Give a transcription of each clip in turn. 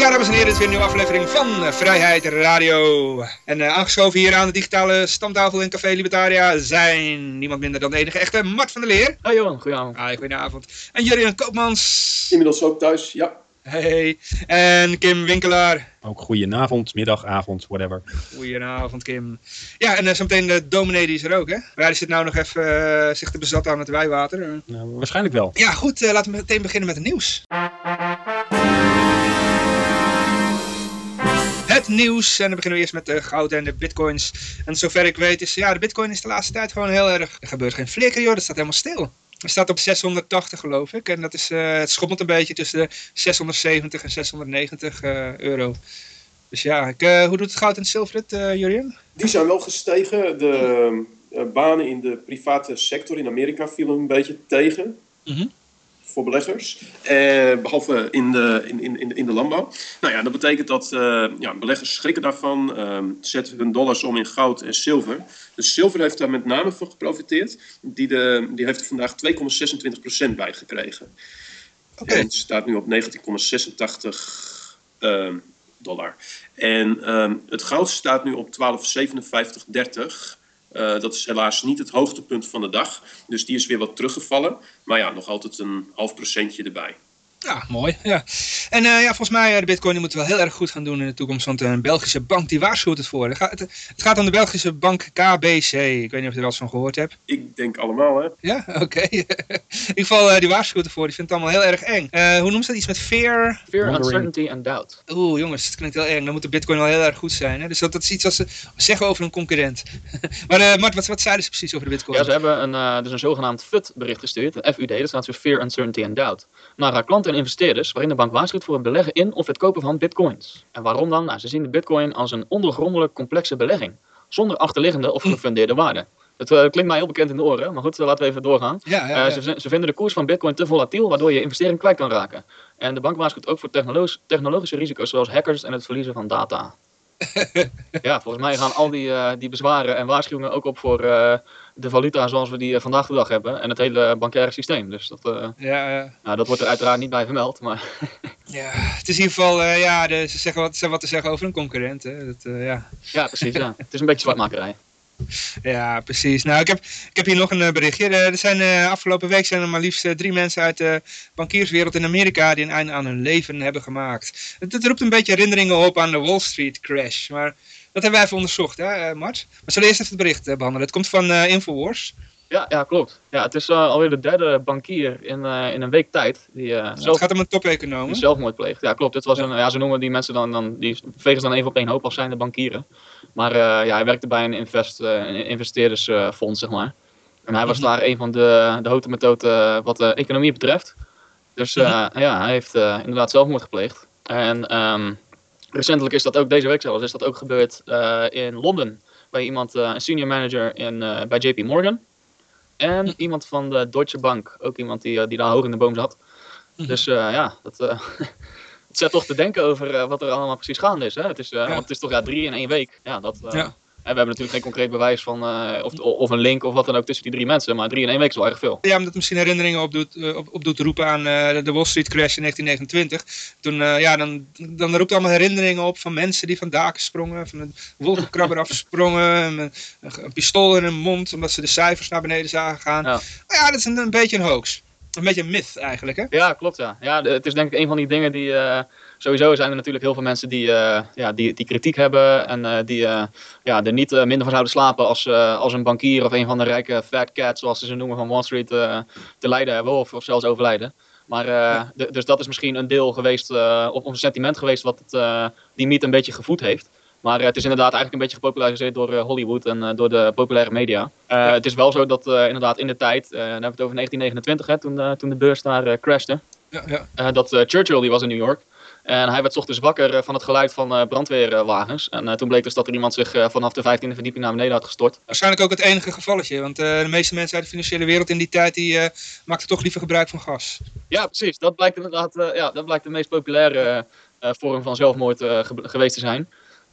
Ja, dames en heren, het is weer een nieuwe aflevering van eh, Vrijheid Radio. En eh, aangeschoven hier aan de digitale stamtafel in Café Libertaria zijn niemand minder dan de enige echte Mart van der Leer. Hoi Johan, goedenavond. Hi, goedenavond. En Jurien Koopmans. Inmiddels ook thuis, ja. Hey. En Kim Winkelaar. Ook goedenavond, middag, avond, whatever. Goedenavond, Kim. Ja, en uh, zometeen de dominee die is er ook, hè? Waar zit nou nog even uh, zich te bezatten aan het wijwater? Uh. Nou, waarschijnlijk wel. Ja, goed. laten we meteen beginnen met het nieuws. Nieuws. En dan beginnen we eerst met de goud en de bitcoins. En zover ik weet is, ja, de bitcoin is de laatste tijd gewoon heel erg... Er gebeurt geen flikker, joh. Dat staat helemaal stil. Het staat op 680 geloof ik. En dat is, uh, het schommelt een beetje tussen de 670 en 690 uh, euro. Dus ja, ik, uh, hoe doet het goud en het zilver het, Jurien? Die zijn wel gestegen. De banen in de private sector in Amerika vielen een beetje tegen. Mm -hmm. Voor beleggers. behalve in de, in, in, in de landbouw. Nou ja, dat betekent dat ja, beleggers schrikken daarvan. zetten hun dollars om in goud en zilver. Dus zilver heeft daar met name van geprofiteerd. Die, de, die heeft er vandaag 2,26% bij gekregen. Okay. En het staat nu op 19,86 uh, dollar. En um, het goud staat nu op 12,57,30. Uh, dat is helaas niet het hoogtepunt van de dag. Dus die is weer wat teruggevallen. Maar ja, nog altijd een half procentje erbij. Ja, mooi. Ja. En uh, ja, volgens mij, uh, de bitcoin die moeten we wel heel erg goed gaan doen in de toekomst. Want een Belgische bank, die waarschuwt het voor. Het gaat, het, gaat om de Belgische bank KBC. Ik weet niet of je er wel eens van gehoord hebt. Ik denk allemaal, hè. Ja, oké. Okay. in ieder geval, uh, die waarschuwt ervoor. Die vindt het allemaal heel erg eng. hoe noemt ze dat? Iets met fear? Fear, uncertainty and doubt. Oeh, jongens, dat klinkt heel eng. Dan moet de bitcoin wel heel erg goed zijn. Hè? Dus dat, dat is iets wat ze zeggen over een concurrent. maar Mart, wat, wat zeiden ze precies over de bitcoin? Ja, ze hebben een, dus een zogenaamd FUD bericht gestuurd. Een FUD, dat staat voor Fear, Uncertainty and Doubt. Naar haar klanten investeerders, waarin de bank waarschuwt voor het beleggen in of het kopen van bitcoins. En waarom dan? Nou, ze zien de bitcoin als een ondergrondelijk complexe belegging, zonder achterliggende of gefundeerde waarde. Het uh, klinkt mij heel bekend in de oren, maar goed, laten we even doorgaan. Ja, ja, ja. Uh, ze, ze, vinden de koers van bitcoin te volatiel, waardoor je investering kwijt kan raken. En de bank waarschuwt ook voor technologisch, technologische risico's, zoals hackers en het verliezen van data. ja, volgens mij gaan al die, die bezwaren en waarschuwingen ook op voor de valuta zoals we die uh, vandaag de dag hebben. En het hele bankaire systeem. Dus dat, ja, ja. Nou, dat wordt er uiteraard niet bij vermeld. Maar ja, het is in ieder geval, ja, de, ze zeggen wat, ze wat te zeggen over een concurrent. Hè. Dat, ja. ja, precies. Ja. het is een beetje zwartmakerij. Ja, precies. Nou, ik heb, ik heb hier nog een berichtje. Er zijn, afgelopen week zijn er maar liefst drie mensen uit de bankierswereld in Amerika die een einde aan hun leven hebben gemaakt. Het, het roept een beetje herinneringen op aan de Wall Street crash. Maar dat hebben wij even onderzocht, hè, Mart? Maar we zullen eerst even het bericht uh, behandelen. Het komt van Infowars. Ja, ja, klopt. Ja, het is uh, alweer de derde bankier in, uh, in een week tijd. Die, uh, ja, zelf, het gaat om een top-econoom. Die zelfmoord pleegt. Ja, klopt. Het was een, ja, ze noemen die mensen dan, dan die vegen ze dan even op één hoop als zijn de bankieren. Maar ja, hij werkte bij een, invest, een investeerdersfonds, zeg maar. En hij was mm -hmm. daar een van de, de houten methoden wat de economie betreft. Dus mm -hmm. ja, hij heeft inderdaad zelfmoord gepleegd. En um, recentelijk is dat ook, deze week zelfs, is dat ook gebeurd in Londen. Bij iemand, een senior manager in, bij JP Morgan. En iemand van de Deutsche Bank. Ook iemand die, die daar hoog in de boom zat. Dus uh, ja, dat, het zet toch te denken over wat er allemaal precies gaande is. Hè? Het is, ja. Want het is toch ja, drie in één week. Ja, dat, ja. En we hebben natuurlijk geen concreet bewijs van of, of een link of wat dan ook tussen die drie mensen. Maar drie in één week is wel erg veel. Ja, omdat het misschien herinneringen op doet, op, op doet roepen aan de Wall Street crash in 1929. Toen, ja, dan, dan roept allemaal herinneringen op van mensen die van daken sprongen. Van een wolkenkrabber afsprongen. Met een pistool in hun mond omdat ze de cijfers naar beneden zagen gaan. Ja, maar ja dat is een, een beetje een hoax. Een beetje een myth eigenlijk, hè? Ja, klopt, ja. ja het is denk ik een van die dingen die... Sowieso zijn er natuurlijk heel veel mensen die, uh, ja, die, die kritiek hebben... en uh, die ja, er niet minder van zouden slapen als, als een bankier... of een van de rijke fat cats, zoals ze ze noemen, van Wall Street... te lijden hebben of, of zelfs overlijden. Maar, ja. dus dat is misschien een deel geweest... of een sentiment geweest wat het, die mythe een beetje gevoed heeft... Maar het is inderdaad eigenlijk een beetje gepopulariseerd door Hollywood en door de populaire media. Ja. Het is wel zo dat inderdaad in de tijd, dan hebben we het over 1929, hè, toen, toen de beurs daar crashte, ja, ja. dat Churchill, die was in New York, En hij werd ochtends wakker eh, van het geluid van eh, brandweerwagens. En eh, toen bleek dus dat er iemand zich vanaf de 15e verdieping naar beneden had gestort. Waarschijnlijk ook het enige gevalletje, want de meeste mensen uit de financiële wereld in die tijd die, maakten toch liever gebruik van gas. Ja, precies. Dat blijkt inderdaad ja, dat blijkt de meest populaire vorm van zelfmoord ge- geweest te zijn.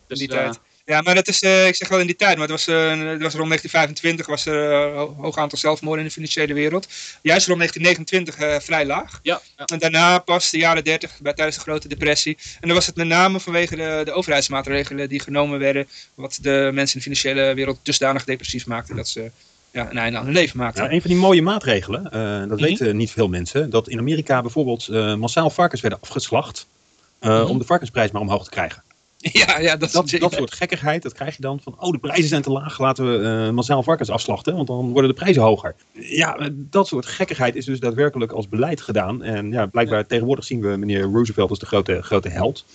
Dus, die eh, tijd. Ja, maar dat is, eh, ik zeg wel in die tijd, maar het was, eh, het was rond 1925 was er een ho- hoog aantal zelfmoorden in de financiële wereld. Juist rond 1929 eh, vrij laag. ja, ja. En daarna pas de jaren 30, bij, tijdens de grote depressie. En dan was het met name vanwege de, de overheidsmaatregelen die genomen werden, wat de mensen in de financiële wereld dusdanig depressief maakten dat ze ja, een einde aan hun leven maakten. Ja, een van die mooie maatregelen, eh, dat Mhm. weten niet veel mensen, dat in Amerika bijvoorbeeld eh, massaal varkens werden afgeslacht eh, Mhm. om de varkensprijs maar omhoog te krijgen. Ja, ja, dat, Dat, dat soort gekkigheid, dat krijg je dan van, oh de prijzen zijn te laag, laten we eh, massaal varkens afslachten, want dan worden de prijzen hoger. Ja, eh, dat soort gekkigheid is dus daadwerkelijk als beleid gedaan. En ja, blijkbaar tegenwoordig zien we meneer Roosevelt als de grote, grote held.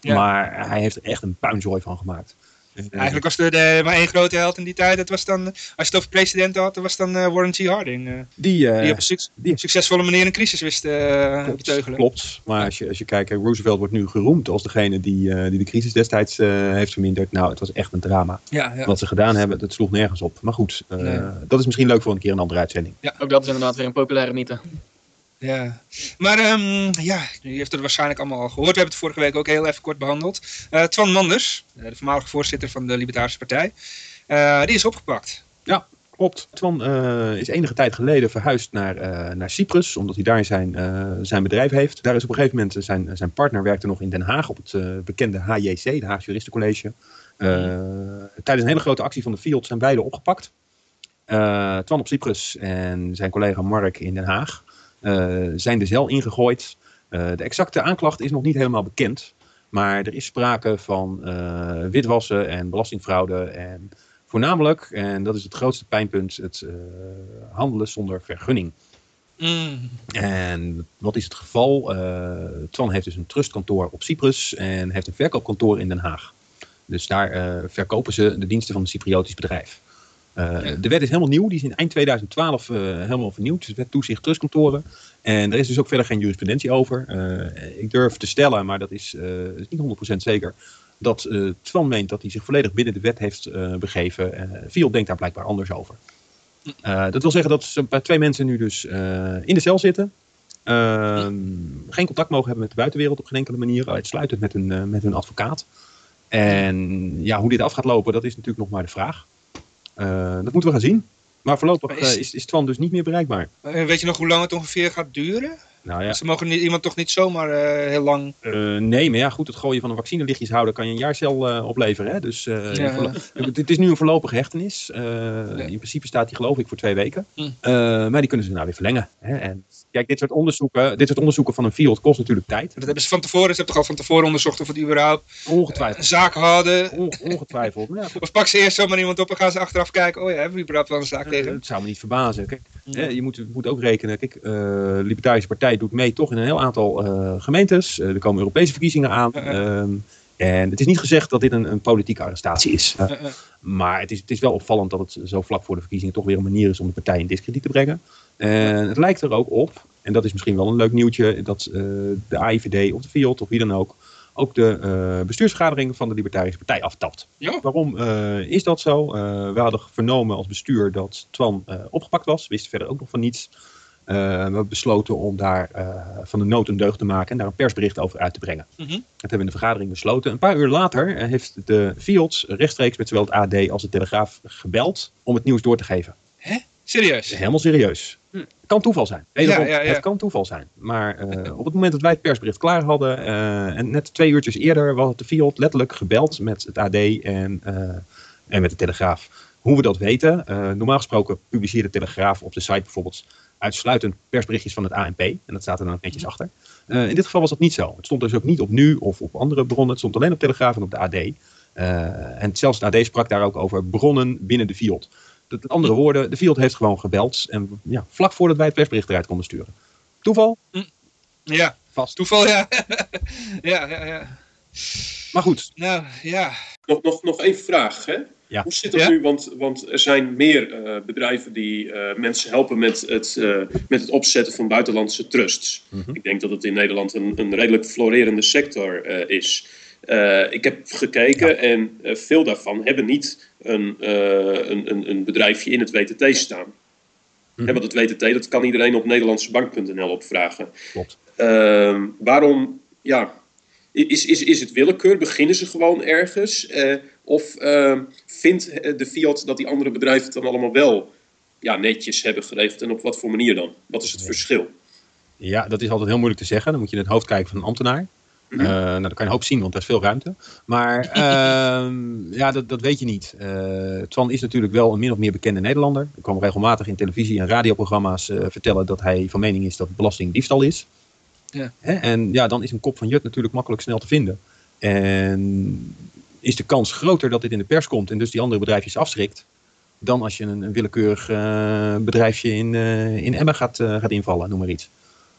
Ja. Maar hij heeft er echt een puinzooi van gemaakt. Eh, Eigenlijk was er de, maar één grote held in die tijd. Dat was dan, als je het over presidenten had, dat was dan eh, Warren G. Harding. eh, die, eh, die op een suc- die- succesvolle manier een crisis wist eh Klopt, beteugelen. klopt. Maar als je, als je kijkt, Roosevelt wordt nu geroemd als degene die, eh, die de crisis destijds eh, heeft verminderd. Nou, het was echt een drama. Ja, ja. Wat ze gedaan hebben, dat sloeg nergens op. Maar goed, eh, Nee. dat is misschien leuk voor een keer een andere uitzending. Ook dat is inderdaad weer een populaire mythe. Ja, maar ehm, ja, u heeft het waarschijnlijk allemaal al gehoord. We hebben het vorige week ook heel even kort behandeld. Eh Twan Manders, eh, de voormalige voorzitter van de Libertarische Partij, eh, die is opgepakt. Klopt. Twan is enige tijd geleden verhuisd naar, naar Cyprus, omdat hij daar zijn, zijn bedrijf heeft. Daar is op een gegeven moment zijn, zijn partner werkte nog in Den Haag op het bekende HJC, de Haagse Juristencollege. Eh, tijdens een hele grote actie van de Field zijn beide opgepakt. Twan op Cyprus en zijn collega Mark in Den Haag zijn de cel ingegooid. Eh, de exacte aanklacht is nog niet helemaal bekend. Maar er is sprake van eh, witwassen en belastingfraude en voornamelijk, en dat is het grootste pijnpunt, het eh, handelen zonder vergunning. Mm. En wat is het geval? Eh Twan heeft dus een trustkantoor op Cyprus en heeft een verkoopkantoor in Den Haag. Dus daar eh, verkopen ze de diensten van een Cypriotisch bedrijf. Eh. De wet is helemaal nieuw, die is in eind 2012 eh, helemaal vernieuwd. Dus wet toezicht trustkantoren. En er is dus ook verder geen jurisprudentie over. Eh, ik durf te stellen, maar dat is, is niet 100% zeker, dat eh Twan meent dat hij zich volledig binnen de wet heeft eh, begeven. Uh, Viel denkt daar blijkbaar anders over. Uh, dat wil zeggen dat ze bij twee mensen nu dus uh, in de cel zitten. Uh, geen contact mogen hebben met de buitenwereld op geen enkele manier. Uitsluitend met hun, uh, met hun advocaat. En ja, hoe dit af gaat lopen, dat is natuurlijk nog maar de vraag. Uh, dat moeten we gaan zien. Maar voorlopig is... is, is Twan dus niet meer bereikbaar. weet je nog hoe lang het ongeveer gaat duren? Nou ja. Ze mogen niet, iemand toch niet zomaar uh, heel lang. Uh, nee, maar ja, goed, het gooien van een vaccinelichtjes houden kan je een jaarcel uh, opleveren. Hè? Dus ja. het is nu een voorlopige hechtenis. Ja. In principe staat die, geloof ik, voor twee weken. Hm. maar die kunnen ze nou weer verlengen. Hè? En kijk, dit soort, onderzoeken, dit soort onderzoeken van een field kost natuurlijk tijd. Dat hebben ze van tevoren, ze hebben toch al van tevoren onderzocht of het überhaupt ongetwijfeld. zaak hadden. On, ongetwijfeld. ja, of pak ze eerst zomaar iemand op en gaan ze achteraf kijken. Oh ja, hebben we überhaupt wel een zaak tegen? Het zou me niet verbazen. Kijk, ja. je moet, moet ook rekenen. Kijk, de Libertarische Partij doet mee toch in een heel aantal uh, gemeentes. Uh, er komen Europese verkiezingen aan. Uh -uh. en het is niet gezegd dat dit een, een politieke arrestatie is. maar het is, het is wel opvallend dat het zo vlak voor de verkiezingen toch weer een manier is om de partij in discrediet te brengen. En het lijkt er ook op, en dat is misschien wel een leuk nieuwtje, dat de AIVD of de FIOD of wie dan ook ook de uh, bestuursvergadering van de Libertarische Partij aftapt. Ja. Waarom uh, is dat zo? We hadden vernomen als bestuur dat Twan opgepakt was. Wisten verder ook nog van niets. we hebben besloten om daar van de nood een deugd te maken en daar een persbericht over uit te brengen. Mm -hmm. Dat hebben we in de vergadering besloten. Een paar uur later heeft de Fields rechtstreeks met zowel het AD als de Telegraaf gebeld om het nieuws door te geven. Hè? Serieus? Helemaal serieus. Hm. Kan toeval zijn. Ja, ja, ja. Het kan toeval zijn. Maar uh, op het moment dat wij het persbericht klaar hadden, uh, en net twee uurtjes eerder, was de Fiat letterlijk gebeld met het AD en, uh, en met de Telegraaf. Hoe we dat weten, normaal gesproken publiceert de Telegraaf op de site bijvoorbeeld uitsluitend persberichtjes van het ANP. En dat staat er dan ook netjes achter. in dit geval was dat niet zo. Het stond dus ook niet op nu of op andere bronnen. Het stond alleen op Telegraaf en op de AD. en zelfs het AD sprak daar ook over bronnen binnen de Fiat. Met andere woorden, de Field heeft gewoon gebeld. En ja, vlak voordat wij het persbericht eruit konden sturen. Toeval? Ja, vast. Toeval, ja. ja, ja, ja. Maar goed. Nou, ja. Nog, nog, nog één vraag, hè? Ja. Hoe zit het Ja? nu? Want, want er zijn meer eh, bedrijven die eh, mensen helpen met het, eh, met het opzetten van buitenlandse trusts. Mhm. Ik denk dat het in Nederland een, een redelijk florerende sector eh, is. Eh, ik heb gekeken en eh, veel daarvan hebben niet een, eh, een, een, een bedrijfje in het WTT staan. Hè, want het WTT, dat kan iedereen op nederlandsebank.nl opvragen. Klopt. Ehm, waarom, ja, is, is, is het willekeur? Beginnen ze gewoon ergens? Of ehm, vindt de Fiat dat die andere bedrijven het dan allemaal wel ja, netjes hebben geregeld? En op wat voor manier dan? Wat is het verschil? Ja, dat is altijd heel moeilijk te zeggen. Dan moet je in het hoofd kijken van een ambtenaar. Eh, nou, dan kan je een hoop zien, want er is veel ruimte. Maar ehm, ja, dat, dat weet je niet. Eh Twan is natuurlijk wel een min of meer bekende Nederlander. Hij kwam regelmatig in televisie- en radioprogramma's eh, vertellen dat hij van mening is dat belasting diefstal is. Ja. Hè? En ja, dan is een kop van Jut natuurlijk makkelijk snel te vinden. En is de kans groter dat dit in de pers komt en dus die andere bedrijfjes afschrikt. Dan als je een, een willekeurig bedrijfje in, in Emmen gaat, gaat invallen, noem maar iets.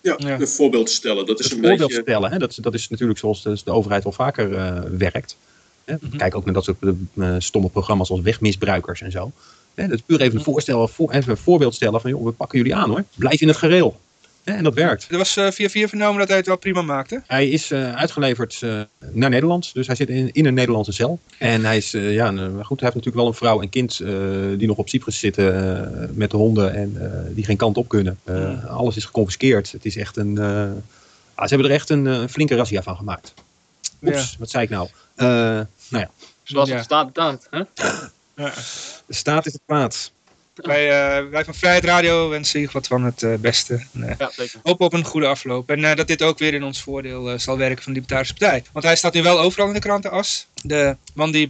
Ja, Ja. een voorbeeld stellen. Dat is Het een voorbeeld beetje... stellen, hè? Dat, is- dat is natuurlijk zoals de, de overheid wel vaker eh, werkt. Hè? Mhm. Kijk ook naar dat soort eh, stomme programma's als wegmisbruikers en zo. Hè? Dat is puur even een, voorstel, voor, even een voorbeeld stellen van, joh, we pakken jullie aan hoor. Blijf in het gereel. En dat werkt. Er was eh, via via vernomen dat hij het wel prima maakte. Hij is eh, uitgeleverd eh, naar Nederland, dus hij zit in, in een Nederlandse cel. En hij is, eh, ja, een- goed, hij heeft natuurlijk wel een vrouw en kind eh, die nog op Cyprus zitten eh, met de honden en eh, die geen kant op kunnen. Eh, Hmm. Alles is geconfiskeerd. Het is echt een, eh, ah, ze hebben er echt een, flinke razzia van gemaakt. Oeps, wat zei ik nou? Eh, nou ja, Zoals Ja. het staat betaald. Hè? Ja. de staat is het kwaad. Wij, eh, wij van Vrijheid Radio wensen geval wat van het eh, beste. En, eh, Ja, hopen op een goede afloop. En dat dit ook weer in ons voordeel zal werken van de Libertarische Partij. Want hij staat nu wel overal in de krantenas. De man die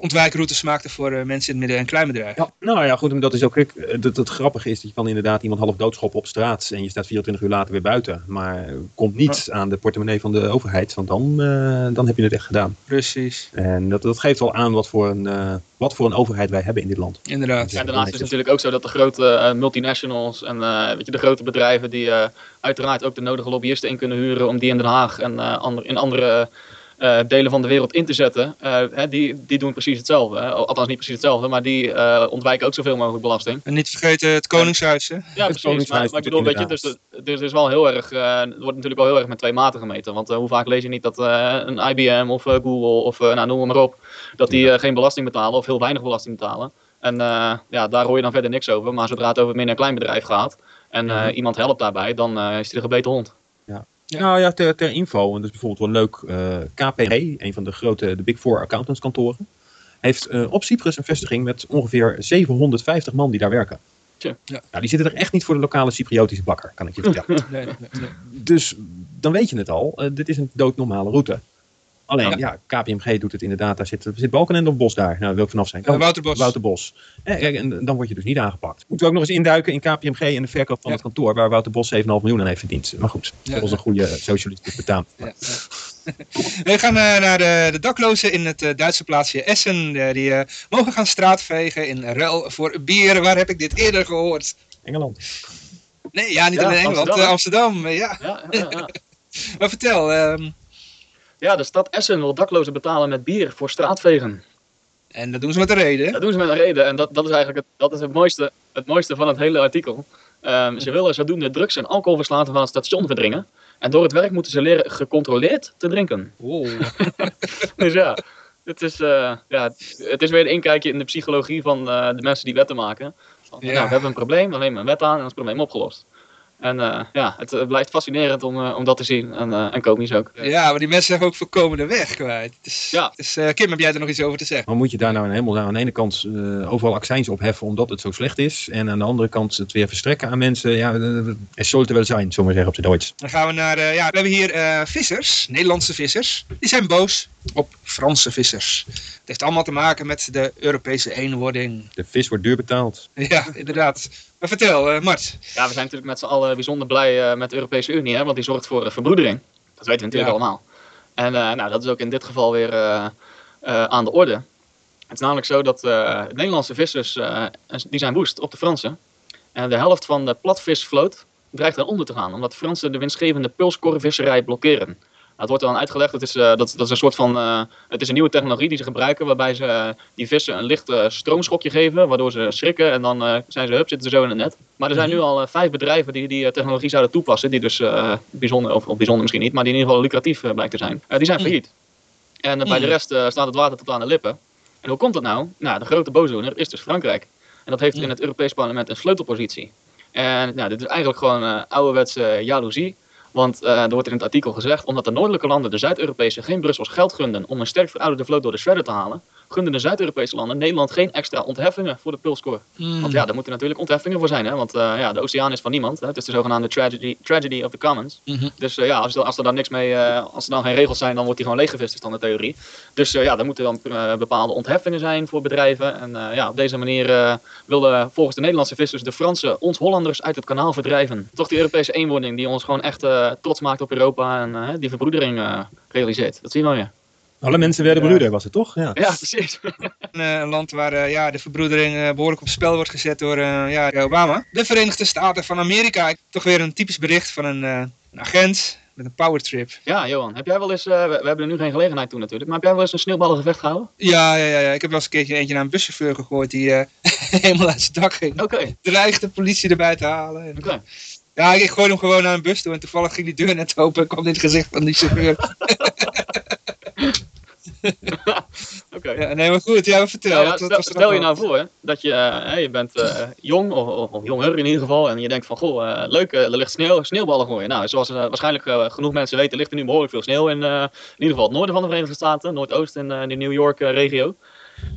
belastingontwijkroutes maakte voor eh, mensen in het midden- en kleinbedrijf. Ja, nou ja, goed, maar dat is ook eh, dat het grappige is dat je kan inderdaad iemand half doodschoppen op straat en je staat 24 uur later weer buiten. Maar komt niet aan de portemonnee van de overheid, want dan, eh, dan heb je het echt gedaan. Precies, En dat, dat geeft wel aan wat voor, een, eh, wat voor een overheid wij hebben in dit land. inderdaad. Ja. En daarnaast is het natuurlijk ook zo dat de grote eh, multinationals en eh, weet je, de grote bedrijven die eh, uiteraard ook de nodige lobbyisten in kunnen huren om die in Den Haag en eh, ander- in andere eh, delen van de wereld in te zetten, eh, hè, die, die doen precies hetzelfde. Hè. Althans niet precies hetzelfde, maar die eh, ontwijken ook zoveel mogelijk belasting. En niet vergeten het Koningshuis. Hè? Ja, precies. Koningshuis Maar, maar ik bedoel, weet je, dus, dus er is wel heel erg, eh, er wordt natuurlijk wel heel erg met twee maten gemeten. Want hoe vaak lees je niet dat eh, een IBM of Google of nou, noem maar op, dat die eh, geen belasting betalen of heel weinig belasting betalen. En eh, ja, daar hoor je dan verder niks over. Maar zodra het over het min- en kleinbedrijf gaat en iemand helpt daarbij, dan eh, is hij de gebeten hond. Ja. Nou ja, ter, ter info, en dat is bijvoorbeeld wel leuk, eh KPG, een van de grote, de Big Four accountantskantoren, heeft eh, op Cyprus een vestiging met ongeveer 750 man die daar werken. Tja. Ja. Nou, die zitten er echt niet voor de lokale Cypriotische bakker, kan ik je vertellen. Nee, nee, nee. Dus dan weet je het al, eh, dit is een doodnormale route. Alleen, ja. KPMG doet het inderdaad, daar zit, zit Balkenende of Bos daar, nou, daar wil ik vanaf zijn. Eh, Wouter Bos. Wouter Bos. Eh, kijk, en dan word je dus niet aangepakt. Moeten we ook nog eens induiken in KPMG en de verkoop van Ja. het kantoor, waar Wouter Bos 7,5 miljoen aan heeft verdiend. Maar goed, Ja, dat was ja. een goede socialistische betaam. Ja. We gaan eh, naar de, de daklozen in het eh, Duitse plaatsje Essen. Eh, die eh, mogen gaan straatvegen in ruil voor bier. Waar heb ik dit eerder gehoord? Engeland. Nee, ja, niet Ja, in Engeland. Amsterdam. Amsterdam, Amsterdam eh, ja. Ja, ja, ja. Maar vertel, ehm, ja, de stad Essen wil daklozen betalen met bier voor straatvegen. en dat doen ze met een reden. Dat doen ze met een reden en dat, dat is eigenlijk het, dat is het, mooiste, het mooiste van het hele artikel. Ehm, ze willen zodoende drugs- en alcoholverslaven van het station verdringen. En door het werk moeten ze leren gecontroleerd te drinken. Wow. Dus ja, het is, eh, ja, het is weer een inkijkje in de psychologie van eh, de mensen die wetten maken. Van, Ja. nou, we hebben een probleem, we nemen een wet aan en dan is het probleem opgelost. En eh, ja, het blijft fascinerend om, eh, om dat te zien en, eh, en komisch ook. Ja, maar die mensen zijn ook voorkomen de weg kwijt. Dus, Ja. dus eh, Kim, heb jij er nog iets over te zeggen? Maar moet je daar nou helemaal aan de ene kant eh, overal accijns op heffen omdat het zo slecht is. En aan de andere kant het weer verstrekken aan mensen. Ja, het sollte wel zijn, zullen we zeggen op zijn Duits. Dan gaan we naar, eh, ja, we hebben hier eh, vissers, Nederlandse vissers. Die zijn boos op Franse vissers. Het heeft allemaal te maken met de Europese eenwording. De vis wordt duur betaald. Ja, inderdaad. Maar vertel, eh, Mart. Ja, we zijn natuurlijk met z'n allen bijzonder blij eh, met de Europese Unie, hè, want die zorgt voor eh, verbroedering. Dat weten we natuurlijk Ja. allemaal. En eh, nou, dat is ook in dit geval weer eh, eh, aan de orde. Het is namelijk zo dat eh, Nederlandse vissers, eh, die zijn woest op de Fransen. En de helft van de platvisvloot dreigt eronder te gaan, omdat de Fransen de winstgevende pulskorvisserij blokkeren. Het wordt dan uitgelegd, het is, dat, dat is een soort van, het is een nieuwe technologie die ze gebruiken, waarbij ze die vissen een licht stroomschokje geven, waardoor ze schrikken en dan zijn ze, hup, zitten ze zo in het net. Maar er zijn nu al vijf bedrijven die die technologie zouden toepassen, die dus bijzonder, of, of, bijzonder misschien niet, maar die in ieder geval lucratief blijkt te zijn. die zijn failliet. En bij de rest staat het water tot aan de lippen. En hoe komt dat nou? Nou, de grote boosdoener is dus Frankrijk. En dat heeft in het Europees Parlement een sleutelpositie. En nou, dit is eigenlijk gewoon uh, ouderwetse jaloezie. Want uh, er wordt in het artikel gezegd, omdat de noordelijke landen de Zuid-Europese geen Brussels geld gunden om een sterk verouderde vloot door de shredder te halen, gunden de Zuid-Europese landen Nederland geen extra ontheffingen voor de pulscore. Mm. Want ja, daar moeten natuurlijk ontheffingen voor zijn, hè? want uh, ja, de oceaan is van niemand. Hè? Het is de zogenaamde tragedy, tragedy of the commons. Mm -hmm. Dus uh, ja, als, als, er dan niks mee, uh, als er dan geen regels zijn, dan wordt die gewoon leeggevist, is dan de theorie. Dus ja, er moeten dan bepaalde ontheffingen zijn voor bedrijven. En ja, op deze manier wilden volgens de Nederlandse vissers de Fransen ons Hollanders uit het kanaal verdrijven. Toch die Europese eenwording die ons gewoon echt trots maakt op Europa en die verbroedering realiseert. Dat zie je wel, ja. Alle mensen werden broeder, was het toch? Ja, ja precies. een land waar uh, ja, de verbroedering uh, behoorlijk op spel wordt gezet door uh, ja, Obama. De Verenigde Staten van Amerika. Toch weer een typisch bericht van een, een agent met een powertrip. Ja, Johan. Heb jij wel eens, we, we, hebben er nu geen gelegenheid toe natuurlijk, maar heb jij wel eens een sneeuwballengevecht gehouden? Ja, ja, ja, ja. Ik heb wel eens een keertje eentje naar een buschauffeur gegooid die helemaal uit zijn dak ging. Oké. Okay. Dreigde de politie erbij te halen. Oké. Ja, ik gooi hem gewoon naar een bus toe en toevallig ging die deur net open en kwam in het gezicht van die chauffeur. Oké. Ja, nee, maar goed, ja, vertel. Ja, stel, stel je nou voor dat je, uh, je bent uh, jong, of, of, of, jonger in ieder geval, en je denkt van, goh, uh, leuk, er ligt sneeuw, sneeuwballen gooien. Nou, zoals waarschijnlijk genoeg mensen weten, ligt er nu behoorlijk veel sneeuw in, in ieder geval het noorden van de Verenigde Staten, Noordoost en de New York regio.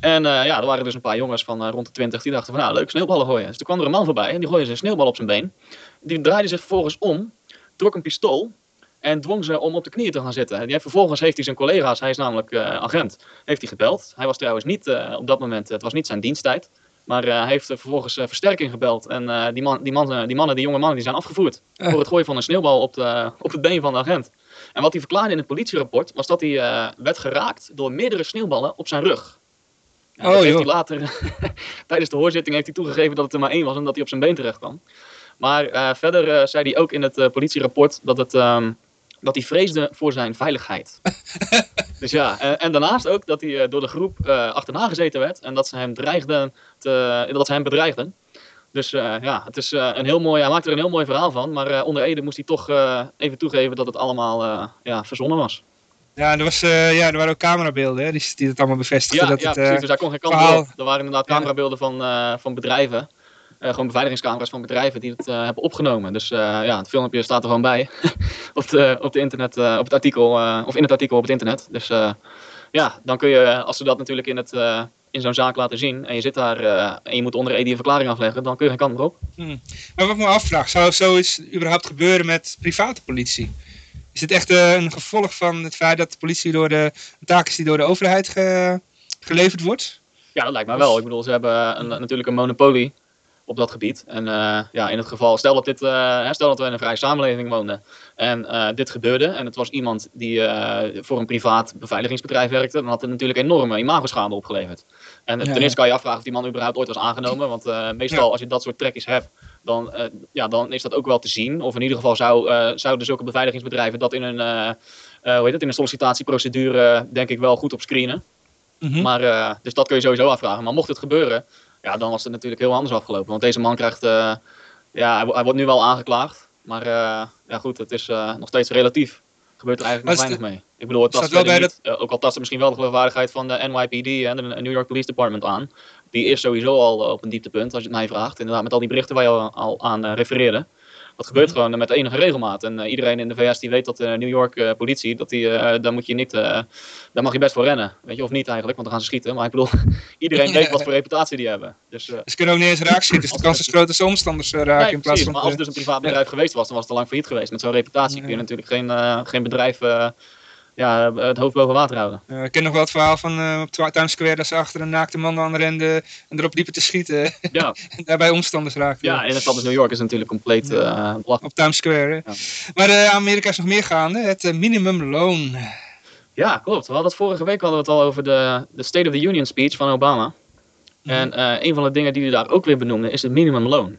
En ja, er waren dus een paar jongens van rond de 20 die dachten van, nou, leuk, sneeuwballen gooien. Dus toen kwam er een man voorbij en die gooide zijn sneeuwbal op zijn been. Die draaide zich vervolgens om, trok een pistool en dwong ze om op de knieën te gaan zitten. Heeft, vervolgens heeft hij zijn collega's, hij is namelijk uh, agent, heeft hij gebeld. Hij was trouwens niet uh, op dat moment, het was niet zijn diensttijd. Maar uh, hij heeft vervolgens versterking gebeld. En die, man, die, man, die mannen, die jonge mannen, die zijn afgevoerd. Voor het gooien van een sneeuwbal op, de, op het been van de agent. En wat hij verklaarde in het politierapport, was dat hij werd geraakt door meerdere sneeuwballen op zijn rug. oh, heeft hij later, tijdens de hoorzitting heeft hij toegegeven dat het er maar één was en dat hij op zijn been terecht kwam. Maar verder zei hij ook in het politierapport dat het... Um, dat hij vreesde voor zijn veiligheid. dus ja, en, en, daarnaast ook dat hij eh, door de groep uh, achterna gezeten werd en dat ze hem dreigden, te, dat ze hem bedreigden. Dus uh, ja, het is een heel mooi, hij maakte er een heel mooi verhaal van, maar onder Ede moest hij toch even toegeven dat het allemaal ja, verzonnen was. Ja, er, was, ja, er waren ook camerabeelden hè, die, die het allemaal bevestigen. Ja, dat ja het, precies, dus hij kon geen kant verhaal... Er waren inderdaad camerabeelden van, van bedrijven. Uh, gewoon beveiligingscamera's van bedrijven die het uh, hebben opgenomen. Dus uh, ja, het filmpje staat er gewoon bij op, de, op, de internet, op het artikel, of in het artikel op het internet. Dus ja, dan kun je, als ze dat natuurlijk in, het, in zo'n zaak laten zien en je zit daar en je moet onder een verklaring afleggen, dan kun je geen kant meer op. Hmm. Maar wat ik me afvraag, zou zoiets überhaupt gebeuren met private politie? Is het echt een gevolg van het feit dat de politie door de taak is die door de overheid ge, geleverd wordt? Ja, dat lijkt mij wel. Ik bedoel, ze hebben een, natuurlijk een monopolie op dat gebied. En uh, ja, in het geval, stel dat, dit, uh, stel dat we in een vrije samenleving woonden en uh, dit gebeurde en het was iemand die voor een privaat beveiligingsbedrijf werkte, dan had het natuurlijk enorme imagoschade opgeleverd. En ja, ten eerste kan je afvragen of die man überhaupt ooit was aangenomen, want meestal ja. als je dat soort trekjes hebt, dan, ja, dan is dat ook wel te zien. Of in ieder geval zou, zouden zulke beveiligingsbedrijven dat in een, hoe heet het, in een sollicitatieprocedure denk ik wel goed op screenen. Mm -hmm. Maar, dus dat kun je sowieso afvragen. Maar mocht het gebeuren, ja, dan was het natuurlijk heel anders afgelopen. Want deze man krijgt, uh, ja, hij, hij, wordt nu wel aangeklaagd. Maar uh, ja, goed, het is uh, nog steeds relatief. Gebeurt er eigenlijk nog weinig mee. Ik bedoel, het tast wel bij niet, dat... ook al tast misschien wel de geloofwaardigheid van de NYPD en de New York Police Department aan. Die is sowieso al op een dieptepunt, als je het mij vraagt. Inderdaad, met al die berichten waar je al, al aan refereerde. Dat gebeurt gewoon met enige regelmaat. En uh, iedereen in de VS die weet dat de New York uh, politie, dat die, uh, daar moet je niet, daar mag je best voor rennen. Weet je, of niet eigenlijk, want dan gaan ze schieten. Maar ik bedoel, iedereen weet wat voor reputatie die hebben. Dus, ze kunnen ook niet eens raak schieten, dus de kans is groot dat ze omstanders raken nee, in plaats van... maar als het dus een privaat bedrijf geweest was, dan was het al lang failliet geweest. Met zo'n reputatie kun je natuurlijk geen, geen bedrijf ja, het hoofd boven water houden. Uh, ik ken nog wel het verhaal van uh, op Times Square dat ze achter een naakte man aan renden en erop liepen te schieten. Ja. en daarbij omstanders raakten. Ja, in de stad als New York is natuurlijk compleet uh, Op Times Square. Ja. Maar Amerika is nog meer gaande, het minimum loon. Ja, klopt. We hadden het vorige week hadden we het al over de, de State of the Union speech van Obama. Mm. En een van de dingen die hij daar ook weer benoemde is het minimumloon.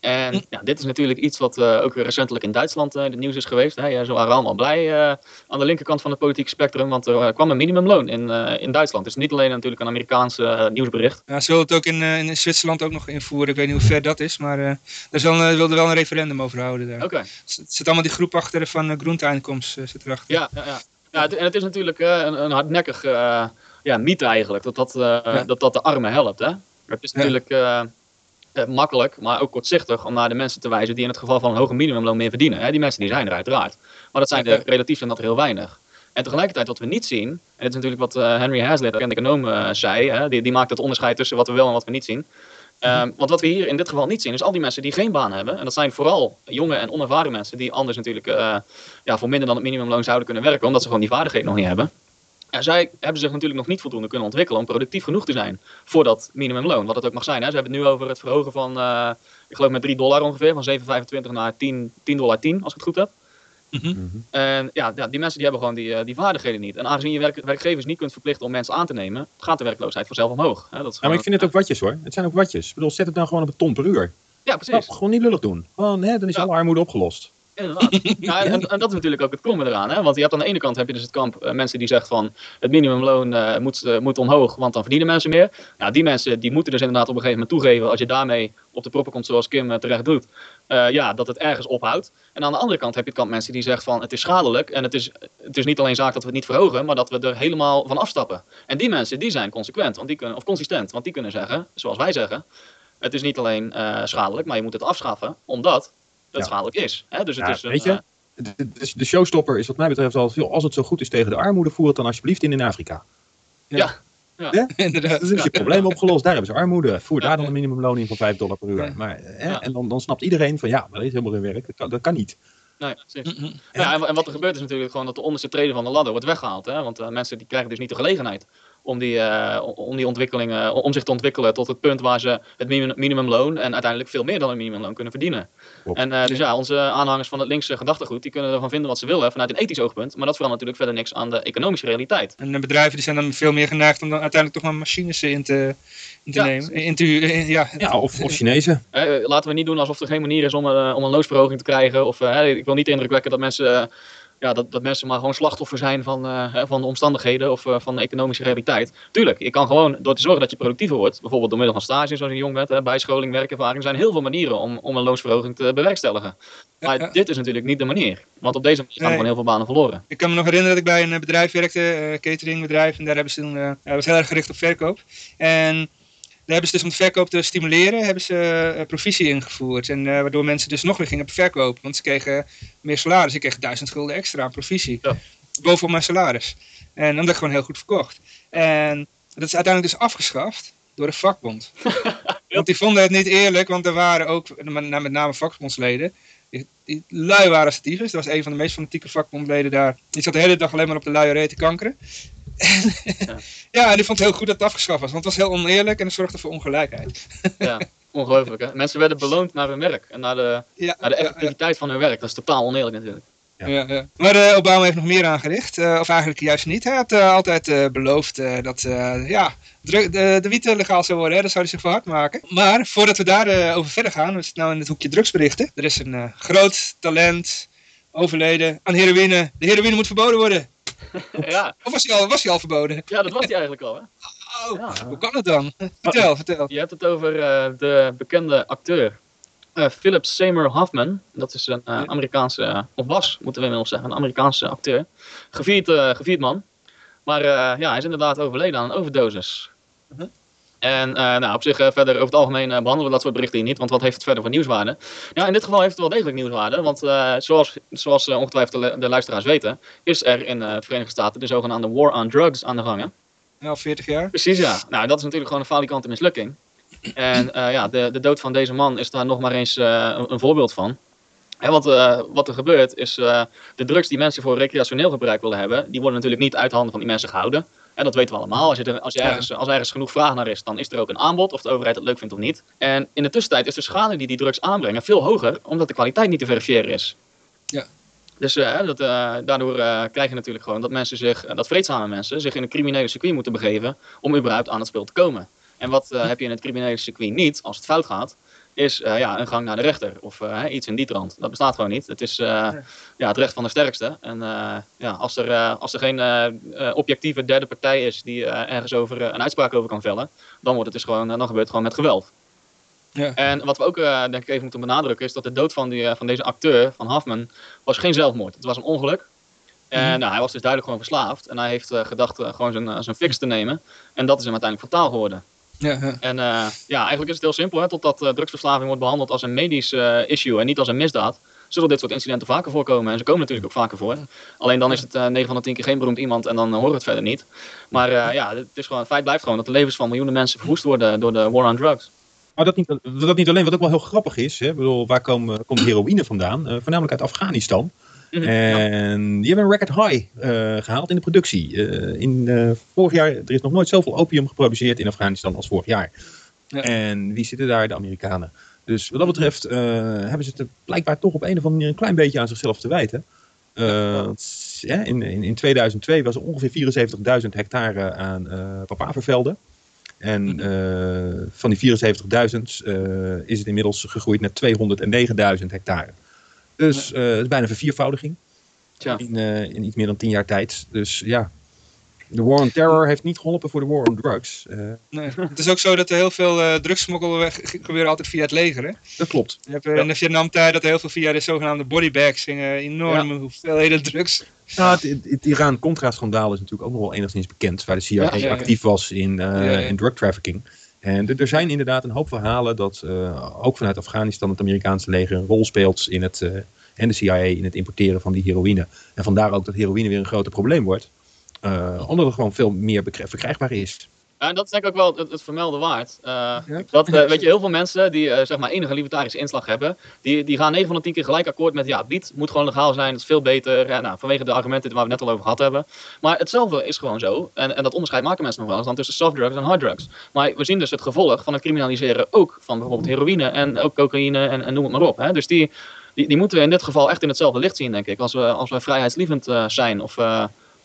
En ja, dit is natuurlijk iets wat uh, ook recentelijk in Duitsland uh, in het nieuws is geweest. Hè. Ja, ze waren allemaal blij uh, aan de linkerkant van het politieke spectrum, want er kwam een minimumloon in, in Duitsland. Dus niet alleen natuurlijk een Amerikaanse nieuwsbericht. Ja, ze willen het ook in, in Zwitserland ook nog invoeren. Ik weet niet hoe ver dat is, maar daar wilden wel, wel een referendum over houden. Daar. Oké. Er zit allemaal die groep achter van Groenteinkomst zit erachter. Ja, ja, ja. ja het, en het is natuurlijk een, een hardnekkig ja, mythe eigenlijk, dat dat, ja. dat dat de armen helpt. Hè? Het is natuurlijk eh, makkelijk, maar ook kortzichtig om naar de mensen te wijzen die in het geval van een hoger minimumloon meer verdienen. Hè? Die mensen die zijn er uiteraard. Maar dat zijn er relatief zijn dat er heel weinig. En tegelijkertijd wat we niet zien, en dit is natuurlijk wat uh, Henry Hazlitt, de econoom, uh, zei, hè? Die, die maakt het onderscheid tussen wat we wel en wat we niet zien. Um, want wat we hier in dit geval niet zien, is al die mensen die geen baan hebben. En dat zijn vooral jonge en onervaren mensen die anders natuurlijk ja, voor minder dan het minimumloon zouden kunnen werken, omdat ze gewoon die vaardigheden nog niet hebben. En zij hebben zich natuurlijk nog niet voldoende kunnen ontwikkelen om productief genoeg te zijn voor dat minimumloon, wat het ook mag zijn. Hè. Ze hebben het nu over het verhogen van, uh, ik geloof met 3 dollar ongeveer, van 7,25 naar 10, 10 dollar 10, als ik het goed heb. Mm -hmm. En ja, ja, die mensen die hebben gewoon die, uh, die vaardigheden niet. En aangezien je werk, werkgevers niet kunt verplichten om mensen aan te nemen, gaat de werkloosheid vanzelf omhoog. Hè. Dat is ja, maar ik vind het ook watjes hoor. Het zijn ook watjes. Ik bedoel, zet het dan gewoon op een ton per uur. Ja, precies. Ja, gewoon niet lullig doen. Gewoon, hè, dan is ja. alle armoede opgelost. ja, en, en, dat is natuurlijk ook het kromme eraan. Hè? Want je hebt aan de ene kant heb je dus het kamp uh, mensen die zeggen van het minimumloon uh, moet, uh, moet omhoog, want dan verdienen mensen meer. Nou, die mensen die moeten dus inderdaad op een gegeven moment toegeven als je daarmee op de proppen komt zoals Kim terecht doet. ja, dat het ergens ophoudt. En aan de andere kant heb je het kamp mensen die zeggen van het is schadelijk en het is, het is niet alleen zaak dat we het niet verhogen, maar dat we er helemaal van afstappen. En die mensen die zijn consequent, want die kunnen, of consistent, want die kunnen zeggen, zoals wij zeggen, het is niet alleen schadelijk, maar je moet het afschaffen, omdat dat schadelijk is. Hè? Dus het ja, is een, weet je, de, de, de, showstopper is wat mij betreft al veel. Als het zo goed is tegen de armoede, voer het dan alsjeblieft in in Afrika. Ja. ja. ja? Inderdaad. Dan is je probleem opgelost. Daar hebben ze armoede. Voer daar dan een minimumloon in van 5 dollar per uur. Maar, hè? En dan, dan snapt iedereen van ja, maar dat is helemaal geen werk. Dat kan, dat kan niet. Nee, precies. Mm -hmm. ja, en, en, wat er gebeurt is natuurlijk gewoon dat de onderste treden van de ladder wordt weggehaald. Hè? Want uh, mensen die krijgen dus niet de gelegenheid om die, uh, om die ontwikkelingen, om zich te ontwikkelen tot het punt waar ze het minimumloon en uiteindelijk veel meer dan een minimumloon kunnen verdienen. En uh, dus ja, onze aanhangers van het linkse gedachtegoed, die kunnen ervan vinden wat ze willen vanuit een ethisch oogpunt, maar dat verandert natuurlijk verder niks aan de economische realiteit. En de bedrijven die zijn dan veel meer geneigd om dan uiteindelijk toch maar machines in te, in te ja. nemen. In te, in, ja. ja, of, of Chinezen. Uh, laten we niet doen alsof er geen manier is om, om een loonsverhoging te krijgen. Of ik wil niet de indruk wekken dat mensen ja, dat, dat mensen maar gewoon slachtoffer zijn van, uh, van de omstandigheden of uh, van de economische realiteit. Tuurlijk, je kan gewoon door te zorgen dat je productiever wordt, bijvoorbeeld door middel van stage als je jong bent, hè, bijscholing, werkervaring, er zijn heel veel manieren om, om een loonsverhoging te bewerkstelligen. Maar ja, ja. dit is natuurlijk niet de manier, want op deze manier gaan nee. gewoon heel veel banen verloren. Ik kan me nog herinneren dat ik bij een bedrijf werkte, uh, cateringbedrijf, en daar hebben ze toen, was heel erg gericht op verkoop. En hebben ze dus om de verkoop te stimuleren, hebben ze uh, provisie ingevoerd. En uh, waardoor mensen dus nog weer gingen verkopen. Want ze kregen meer salaris. Ik kreeg duizend gulden extra aan provisie. Ja. Bovenop mijn salaris. En omdat ik gewoon heel goed verkocht. En dat is uiteindelijk dus afgeschaft door de vakbond. want die vonden het niet eerlijk, want er waren ook, met name vakbondsleden, die, die lui waren statiefs. Dat was een van de meest fanatieke vakbondleden daar. Die zat de hele dag alleen maar op de luie reet te kankeren. En, ja. ja, en die vond het heel goed dat het afgeschaft was. Want het was heel oneerlijk en het zorgde voor ongelijkheid. ja, ongelooflijk hè. Mensen werden beloond naar hun werk en naar de, ja, naar de effectiviteit van hun werk. Dat is totaal oneerlijk natuurlijk. Ja. Ja, ja. Maar uh, Obama heeft nog meer aangericht. Uh, of eigenlijk juist niet. Hij had uh, altijd beloofd dat ja, de, de wiet legaal zou worden. Hè. Dat zou hij zich voor hard maken. Maar voordat we daar over verder gaan. We zitten nou in het hoekje drugsberichten. Er is een groot talent overleden aan heroïne. De heroïne moet verboden worden. ja. Of was hij, al, was hij al verboden? Ja, dat was hij eigenlijk al. Hè? Oh, ja. hoe kan het dan? Vertel, vertel. Je hebt het over de bekende acteur uh, Philip Seymour Hoffman. Dat is een uh, Amerikaanse, of was, moeten we inmiddels zeggen, een Amerikaanse acteur. Gevierd, gevierd man. Maar ja, hij is inderdaad overleden aan een overdosis. -huh. En nou, op zich verder over het algemeen behandelen we dat soort berichten hier niet, want wat heeft het verder voor nieuwswaarde? Ja, in dit geval heeft het wel degelijk nieuwswaarde, want zoals, zoals ongetwijfeld de, de, luisteraars weten, is er in de Verenigde Staten de zogenaamde War on Drugs aan de gang. Hè? Ja, 40 jaar. Precies, ja. Nou, dat is natuurlijk gewoon een falikante mislukking. En ja, de, de dood van deze man is daar nog maar eens een, een, voorbeeld van. En wat, uh, wat er gebeurt is, de drugs die mensen voor recreationeel gebruik willen hebben, die worden natuurlijk niet uit handen van die mensen gehouden. En dat weten we allemaal. Als, je er, als, je ergens, als er ergens genoeg vraag naar is, dan is er ook een aanbod, of de overheid het leuk vindt of niet. En in de tussentijd is de schade die die drugs aanbrengen veel hoger, omdat de kwaliteit niet te verifiëren is. Ja. Dus uh, dat, uh, daardoor uh, krijg je natuurlijk gewoon dat mensen zich, dat vreedzame mensen, zich in een criminele circuit moeten begeven om überhaupt aan het speel te komen. En wat heb je in het criminele circuit niet als het fout gaat? Is uh, ja, een gang naar de rechter of uh, iets in die trant. Dat bestaat gewoon niet. Het is uh, ja. ja. het recht van de sterkste. En ja, als, er, als er geen objectieve derde partij is die ergens over een uitspraak over kan vellen, dan, wordt het dus gewoon, dan gebeurt het gewoon met geweld. Ja. En wat we ook denk ik even moeten benadrukken is dat de dood van, die, van deze acteur, van Hoffman, was geen zelfmoord. Het was een ongeluk. En mhm. nou, hij was dus duidelijk gewoon verslaafd. En hij heeft gedacht gewoon zijn, zijn fix te nemen. En dat is hem uiteindelijk fataal geworden. Ja, ja. En uh, ja, eigenlijk is het heel simpel. Hè? Totdat uh, drugsverslaving wordt behandeld als een medisch uh, issue en niet als een misdaad, zullen dit soort incidenten vaker voorkomen. En ze komen natuurlijk ook vaker voor. Alleen dan is het 9 van de 10 keer geen beroemd iemand en dan horen we het verder niet. Maar ja, het, is gewoon, het feit blijft gewoon dat de levens van miljoenen mensen verwoest worden door de war on drugs. Maar dat niet, dat niet alleen, wat ook wel heel grappig is. Hè? Ik bedoel, waar komt, komt heroïne vandaan? voornamelijk uit Afghanistan. Mhm. En die hebben een record high uh, gehaald in de productie. Uh, in, uh, vorig jaar, er is nog nooit zoveel opium geproduceerd in Afghanistan als vorig jaar. Ja. En wie zitten daar? De Amerikanen. Dus wat dat betreft hebben ze het blijkbaar toch op een of andere manier een klein beetje aan zichzelf te wijten. Ja, in, in, in 2002 was er ongeveer 74.000 hectare aan papavervelden. En mhm. van die 74.000 is het inmiddels gegroeid naar 209.000 hectare. Dus uh, het is bijna een verviervoudiging. In, uh, in iets meer dan tien jaar tijd. Dus ja, de war on terror heeft niet geholpen voor de war on drugs. Uh, nee, het is ook zo dat er heel veel uh, drugsmokkel gebeuren altijd via het leger. Hè? Dat klopt. Je hebt uh, ja. in de Vietnamtijd dat heel veel via de zogenaamde bodybags gingen. Enorme ja. hoeveelheden drugs. Nou, het, het, het Iran-Contra-schandaal is natuurlijk ook nog wel enigszins bekend. Waar de CIA ja, actief was in, in drug trafficking. En er zijn inderdaad een hoop verhalen dat uh, ook vanuit Afghanistan het Amerikaanse leger een rol speelt in het, uh, en de CIA in het importeren van die heroïne. En vandaar ook dat heroïne weer een groter probleem wordt. Uh, omdat het gewoon veel meer verkrijgbaar is. Ja, en dat is denk ik ook wel het, het vermelden waard. Uh, dat, uh, weet je, heel veel mensen die uh, zeg maar enige libertarische inslag hebben, die, die gaan 9 van de 10 keer gelijk akkoord met ja, biet moet gewoon legaal zijn, het is veel beter. Ja, nou, vanwege de argumenten waar we net al over gehad hebben. Maar hetzelfde is gewoon zo, en, en dat onderscheid maken mensen nog wel eens dan tussen soft drugs en hard drugs. Maar we zien dus het gevolg van het criminaliseren ook van bijvoorbeeld heroïne en ook cocaïne en, en noem het maar op. Hè. Dus die, die, die moeten we in dit geval echt in hetzelfde licht zien, denk ik, als we, als we vrijheidslievend zijn of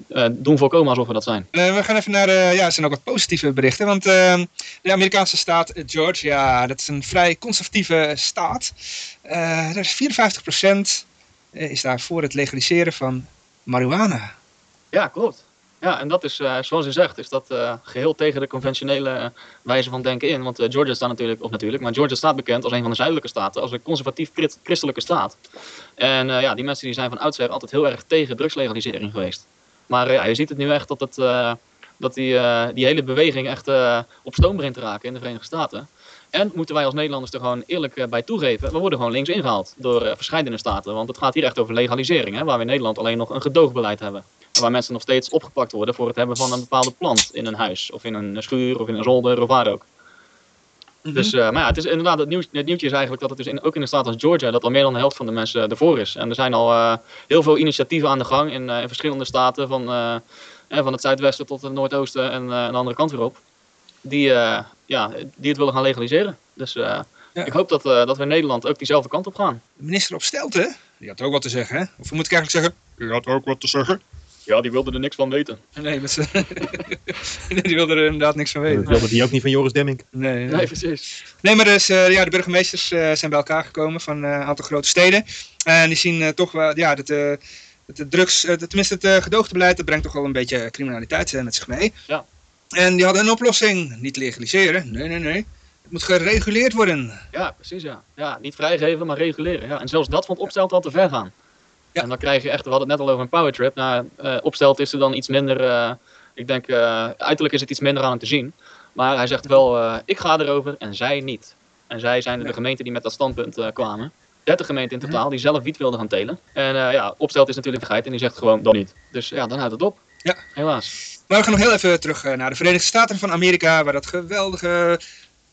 uh, doen voorkomen alsof we dat zijn. Uh, we gaan even naar, uh, ja, er zijn ook wat positieve berichten, want ehm, de Amerikaanse staat Georgia, dat is een vrij conservatieve staat. er is 54% is daar voor het legaliseren van marihuana. Ja, klopt. Ja, en dat is, zoals u zegt, is dat geheel tegen de conventionele wijze van denken in. Want Georgia staat natuurlijk, of natuurlijk, maar Georgia staat bekend als een van de zuidelijke staten, als een conservatief christelijke staat. En ja, die mensen die zijn van oudsher altijd heel erg tegen drugslegalisering geweest. Maar ja, je ziet het nu echt dat, het, uh, dat die, uh, die hele beweging echt op stoom begint te raken in de Verenigde Staten. En moeten wij als Nederlanders er gewoon eerlijk bij toegeven, we worden gewoon links ingehaald door verschillende staten. Want het gaat hier echt over legalisering, hè, waar we in Nederland alleen nog een gedoogbeleid hebben. Waar mensen nog steeds opgepakt worden voor het hebben van een bepaalde plant in een huis, of in een schuur, of in een zolder, of waar ook. Mhm. Dus, uh, maar ja, het is inderdaad, het, nieuwtje is eigenlijk dat het dus in, ook in een staat als Georgia, dat al meer dan de helft van de mensen ervoor is. En er zijn al uh, heel veel initiatieven aan de gang in, uh, in verschillende staten, van, van het zuidwesten tot het noordoosten en de andere kant weer op, die, ja, die het willen gaan legaliseren. Dus ja. ik hoop dat, dat we in Nederland ook diezelfde kant op gaan. De minister op Stelten, die had ook wat te zeggen, hè? Of moet ik eigenlijk zeggen, die had ook wat te zeggen. Ja, die wilde er niks van weten. Nee, nee die wilde er inderdaad niks van weten. Dat wilde die ook niet van Joris Demming. Nee, nee. precies. Nee, maar dus, uh, ja, de burgemeesters uh, zijn bij elkaar gekomen van uh, een aantal grote steden. En die zien toch wel, ja, dat de drugs, tenminste het gedoogde beleid, dat brengt toch wel een beetje criminaliteit met zich mee. Ja. En die hadden een oplossing. Niet legaliseren, nee, nee, nee. Het moet gereguleerd worden. Ja, precies, ja. Ja, niet vrijgeven, maar reguleren. Ja. En zelfs dat vond opstelt al te ver gaan. Ja. En dan krijg je echt, we hadden het net al over een powertrip. Nou, uh, opstelt is er dan iets minder, uh, ik denk, uh, uiterlijk is het iets minder aan hem te zien. Maar hij zegt wel, ik ga erover en zij niet. En zij zijn de gemeenten die met dat standpunt kwamen. 30 gemeenten in totaal die zelf wiet wilden gaan telen. En ja, opstelt is natuurlijk de geit en die zegt gewoon dan niet. Dus ja, dan houdt het op. Ja. Helaas. Maar we gaan nog heel even terug naar de Verenigde Staten van Amerika, waar dat geweldige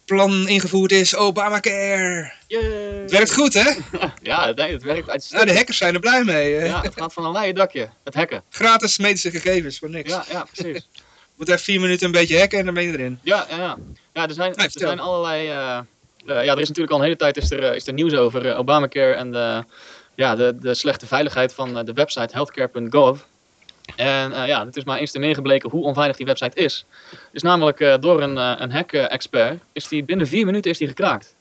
plan ingevoerd is, Obamacare. Yay. Het werkt goed, hè? ja, het, het werkt uitstekend. Nou, de hackers zijn er blij mee. Ja, het gaat van een leien dakje, het hacken. Gratis medische gegevens, voor niks. Ja, ja precies. Moet even vier minuten een beetje hacken en dan ben je erin. Ja, ja, ja. ja er, zijn, er zijn allerlei... Uh, uh, ja, er is natuurlijk al een hele tijd is er, uh, is er nieuws over Obamacare en de, ja, de, de slechte veiligheid van de website healthcare.gov. En uh, ja, het is maar eens te meer gebleken hoe onveilig die website is. Dus namelijk uh, door een, uh, een hack-expert is die binnen vier minuten is die gekraakt.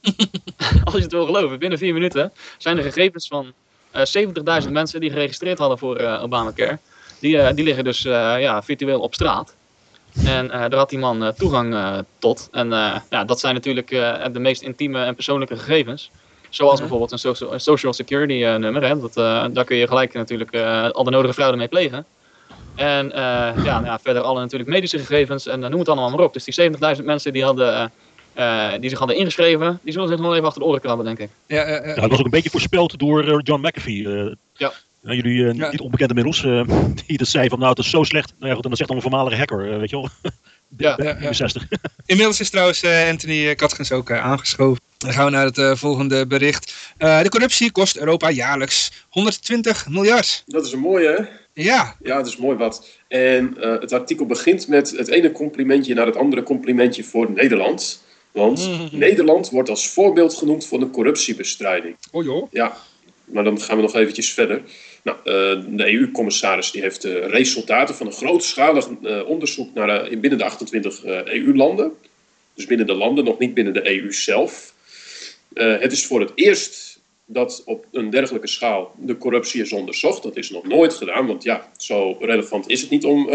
Als je het wil geloven, binnen vier minuten zijn er gegevens van uh, 70.000 mensen die geregistreerd hadden voor Obamacare. Die, die liggen dus ja, virtueel op straat. En daar had die man toegang tot. En ja, dat zijn natuurlijk de meest intieme en persoonlijke gegevens. Zoals bijvoorbeeld een social, social security nummer. Hè. Dat, daar kun je gelijk natuurlijk al de nodige fraude mee plegen. En ja, nou ja, verder alle natuurlijk medische gegevens en noem het allemaal maar op. Dus die 70.000 mensen die hadden uh, die zich hadden ingeschreven, die zullen zich nog even achter de oren krabben, denk ik. Ja, ja, dat was ook een beetje voorspeld door uh, John McAfee. Uh, ja. jullie niet onbekende middels, die dat zei van nou het is zo slecht. Nou ja goed, en dat zegt dan een voormalige hacker, weet je wel. ja, ja, ja. 60. Inmiddels is trouwens Anthony Katgens ook aangeschoven. Dan gaan we naar het volgende bericht. de corruptie kost Europa jaarlijks 120 miljard. Dat is een mooie hè? Ja. Ja, dat is mooi wat. En het artikel begint met het ene complimentje naar het andere complimentje voor Nederland. Want Nederland wordt als voorbeeld genoemd voor de corruptiebestrijding. Oh joh. Ja, maar dan gaan we nog eventjes verder. Nou, de EU-commissaris die heeft de resultaten van een grootschalig onderzoek naar, uh, binnen de 28 EU-landen. Dus binnen de landen, nog niet binnen de EU zelf. Het is voor het eerst dat op een dergelijke schaal de corruptie is onderzocht. Dat is nog nooit gedaan, want ja, zo relevant is het niet om,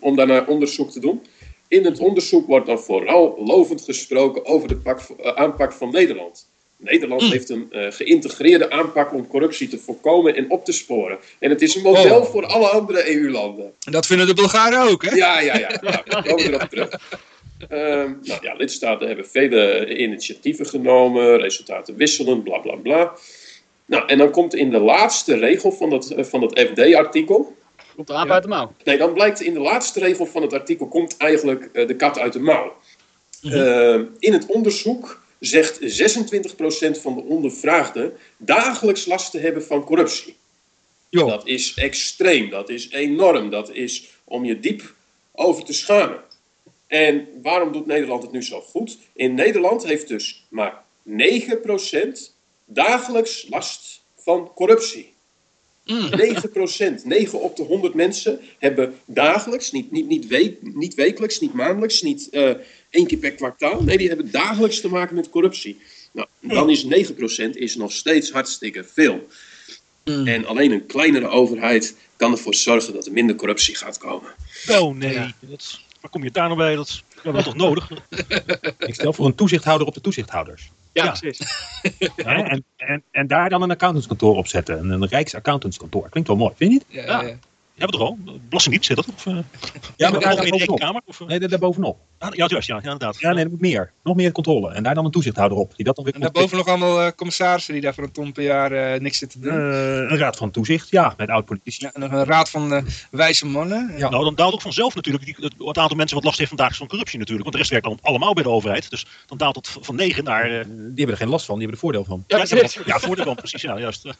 om daarnaar onderzoek te doen. In het onderzoek wordt dan vooral lovend gesproken over de pak, uh, aanpak van Nederland. Nederland mm. heeft een uh, geïntegreerde aanpak om corruptie te voorkomen en op te sporen. En het is een model oh. voor alle andere EU-landen. Dat vinden de Bulgaren ook, hè? Ja, ja, ja. Nou, we komen erop terug. Uh, nou ja, lidstaten hebben vele initiatieven genomen, resultaten wisselen, bla bla bla. Nou, en dan komt in de laatste regel van dat, eh, van dat FD-artikel, Komt de aap uit de mouw? Nee, dan blijkt in de laatste regel van het artikel komt eigenlijk uh, de kat uit de mouw. Uh, in het onderzoek zegt 26% van de ondervraagden dagelijks last te hebben van corruptie. Jo. Dat is extreem, dat is enorm, dat is om je diep over te schamen. En waarom doet Nederland het nu zo goed? In Nederland heeft dus maar 9% dagelijks last van corruptie. 9%, 9 op de 100 mensen hebben dagelijks, niet, niet, niet, week, niet wekelijks, niet maandelijks, niet uh, één keer per kwartaal. Nee, die hebben dagelijks te maken met corruptie. Nou, dan is 9% is nog steeds hartstikke veel. Mm. En alleen een kleinere overheid kan ervoor zorgen dat er minder corruptie gaat komen. Oh nee, ja. dat, waar kom je daar nou bij? Dat hebben we toch nodig? Ik stel voor een toezichthouder op de toezichthouders. Ja, precies. en, en, en daar dan een accountantskantoor op zetten. Een Rijksaccountantskantoor. Klinkt wel mooi, vind je niet? Ja. ja. Hebben we toch al? Belastingdienst zit dat? Of, uh, ja, maar daar, in de kamer? Of, uh? Nee, daar bovenop. Ah, ja, juist, ja, ja, inderdaad. Ja, nee, er moet meer. Nog meer controle. En daar dan een toezichthouder op. Die dat dan weer en daarboven nog allemaal uh, commissarissen die daar voor een ton per jaar niks zitten doen. een raad van toezicht, ja, met oud-politici. Ja, en nog een raad van wijze mannen. Ja. Nou, dan daalt ook vanzelf natuurlijk die, het aantal mensen wat last heeft vandaag van corruptie natuurlijk. Want de rest werkt dan allemaal bij de overheid. Dus dan daalt het van 9 naar... die hebben er geen last van, die hebben er voordeel van. Ja, ja, ja voordeel van, precies, ja, juist.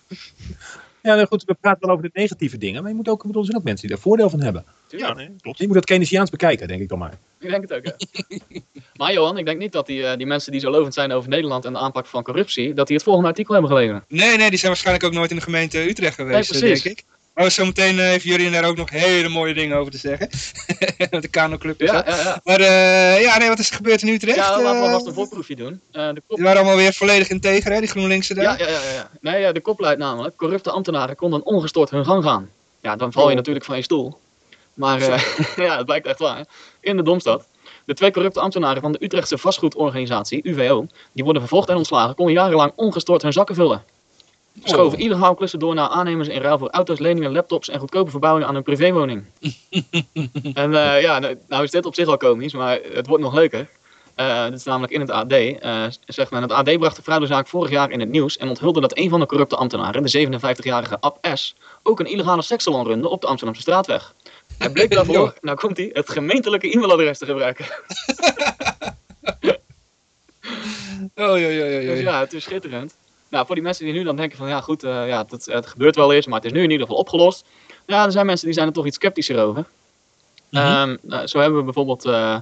Ja, nou goed, we praten wel over de negatieve dingen, maar je moet ook, bedoel, er zijn ook mensen die daar voordeel van hebben. Ja, nee, klopt. Je moet dat Keynesiaans bekijken, denk ik dan maar. Ik denk het ook, ja. maar Johan, ik denk niet dat die, uh, die mensen die zo lovend zijn over Nederland en de aanpak van corruptie, dat die het volgende artikel hebben gelezen. Nee, nee, die zijn waarschijnlijk ook nooit in de gemeente Utrecht geweest, nee, denk ik. Maar zometeen uh, heeft jullie daar ook nog hele mooie dingen over te zeggen. Met de Kano-club ja, ja, ja, Maar uh, ja, nee, wat is er gebeurd in Utrecht? Ja, laten we vast een voorproefje doen. Uh, de kop... Die waren allemaal weer volledig integer, hè, die GroenLinkse daar? Ja, ja, ja. ja. Nee, ja, de kop luidt namelijk, corrupte ambtenaren konden ongestoord hun gang gaan. Ja, dan val je oh. natuurlijk van je stoel. Maar ja, het blijkt echt waar. In de Domstad. De twee corrupte ambtenaren van de Utrechtse vastgoedorganisatie, UVO, die worden vervolgd en ontslagen, konden jarenlang ongestoord hun zakken vullen. Schoven illegaal klussen door naar aannemers in ruil voor auto's, leningen, laptops en goedkope verbouwingen aan hun privéwoning. en uh, ja, nou, nou, is dit op zich al komisch, maar het wordt nog leuker. Uh, dit is namelijk in het AD. Uh, eh, zegt men, het AD bracht de fraudezaak vorig jaar in het nieuws en onthulde dat een van de corrupte ambtenaren, de 57-jarige Ab S., ook een illegale sekssalon runde op de Amsterdamse straatweg. Hij bleek daarvoor, nou komt hij, het gemeentelijke e-mailadres te gebruiken. oh, ja, ja, ja, ja. Dus ja, het is schitterend. Nou, voor die mensen die nu dan denken van ja goed, uh, ja, het, het gebeurt wel eens, maar het is nu in ieder geval opgelost. Ja, er zijn mensen die zijn er toch iets sceptischer over. Mm -hmm. um, zo hebben we bijvoorbeeld uh,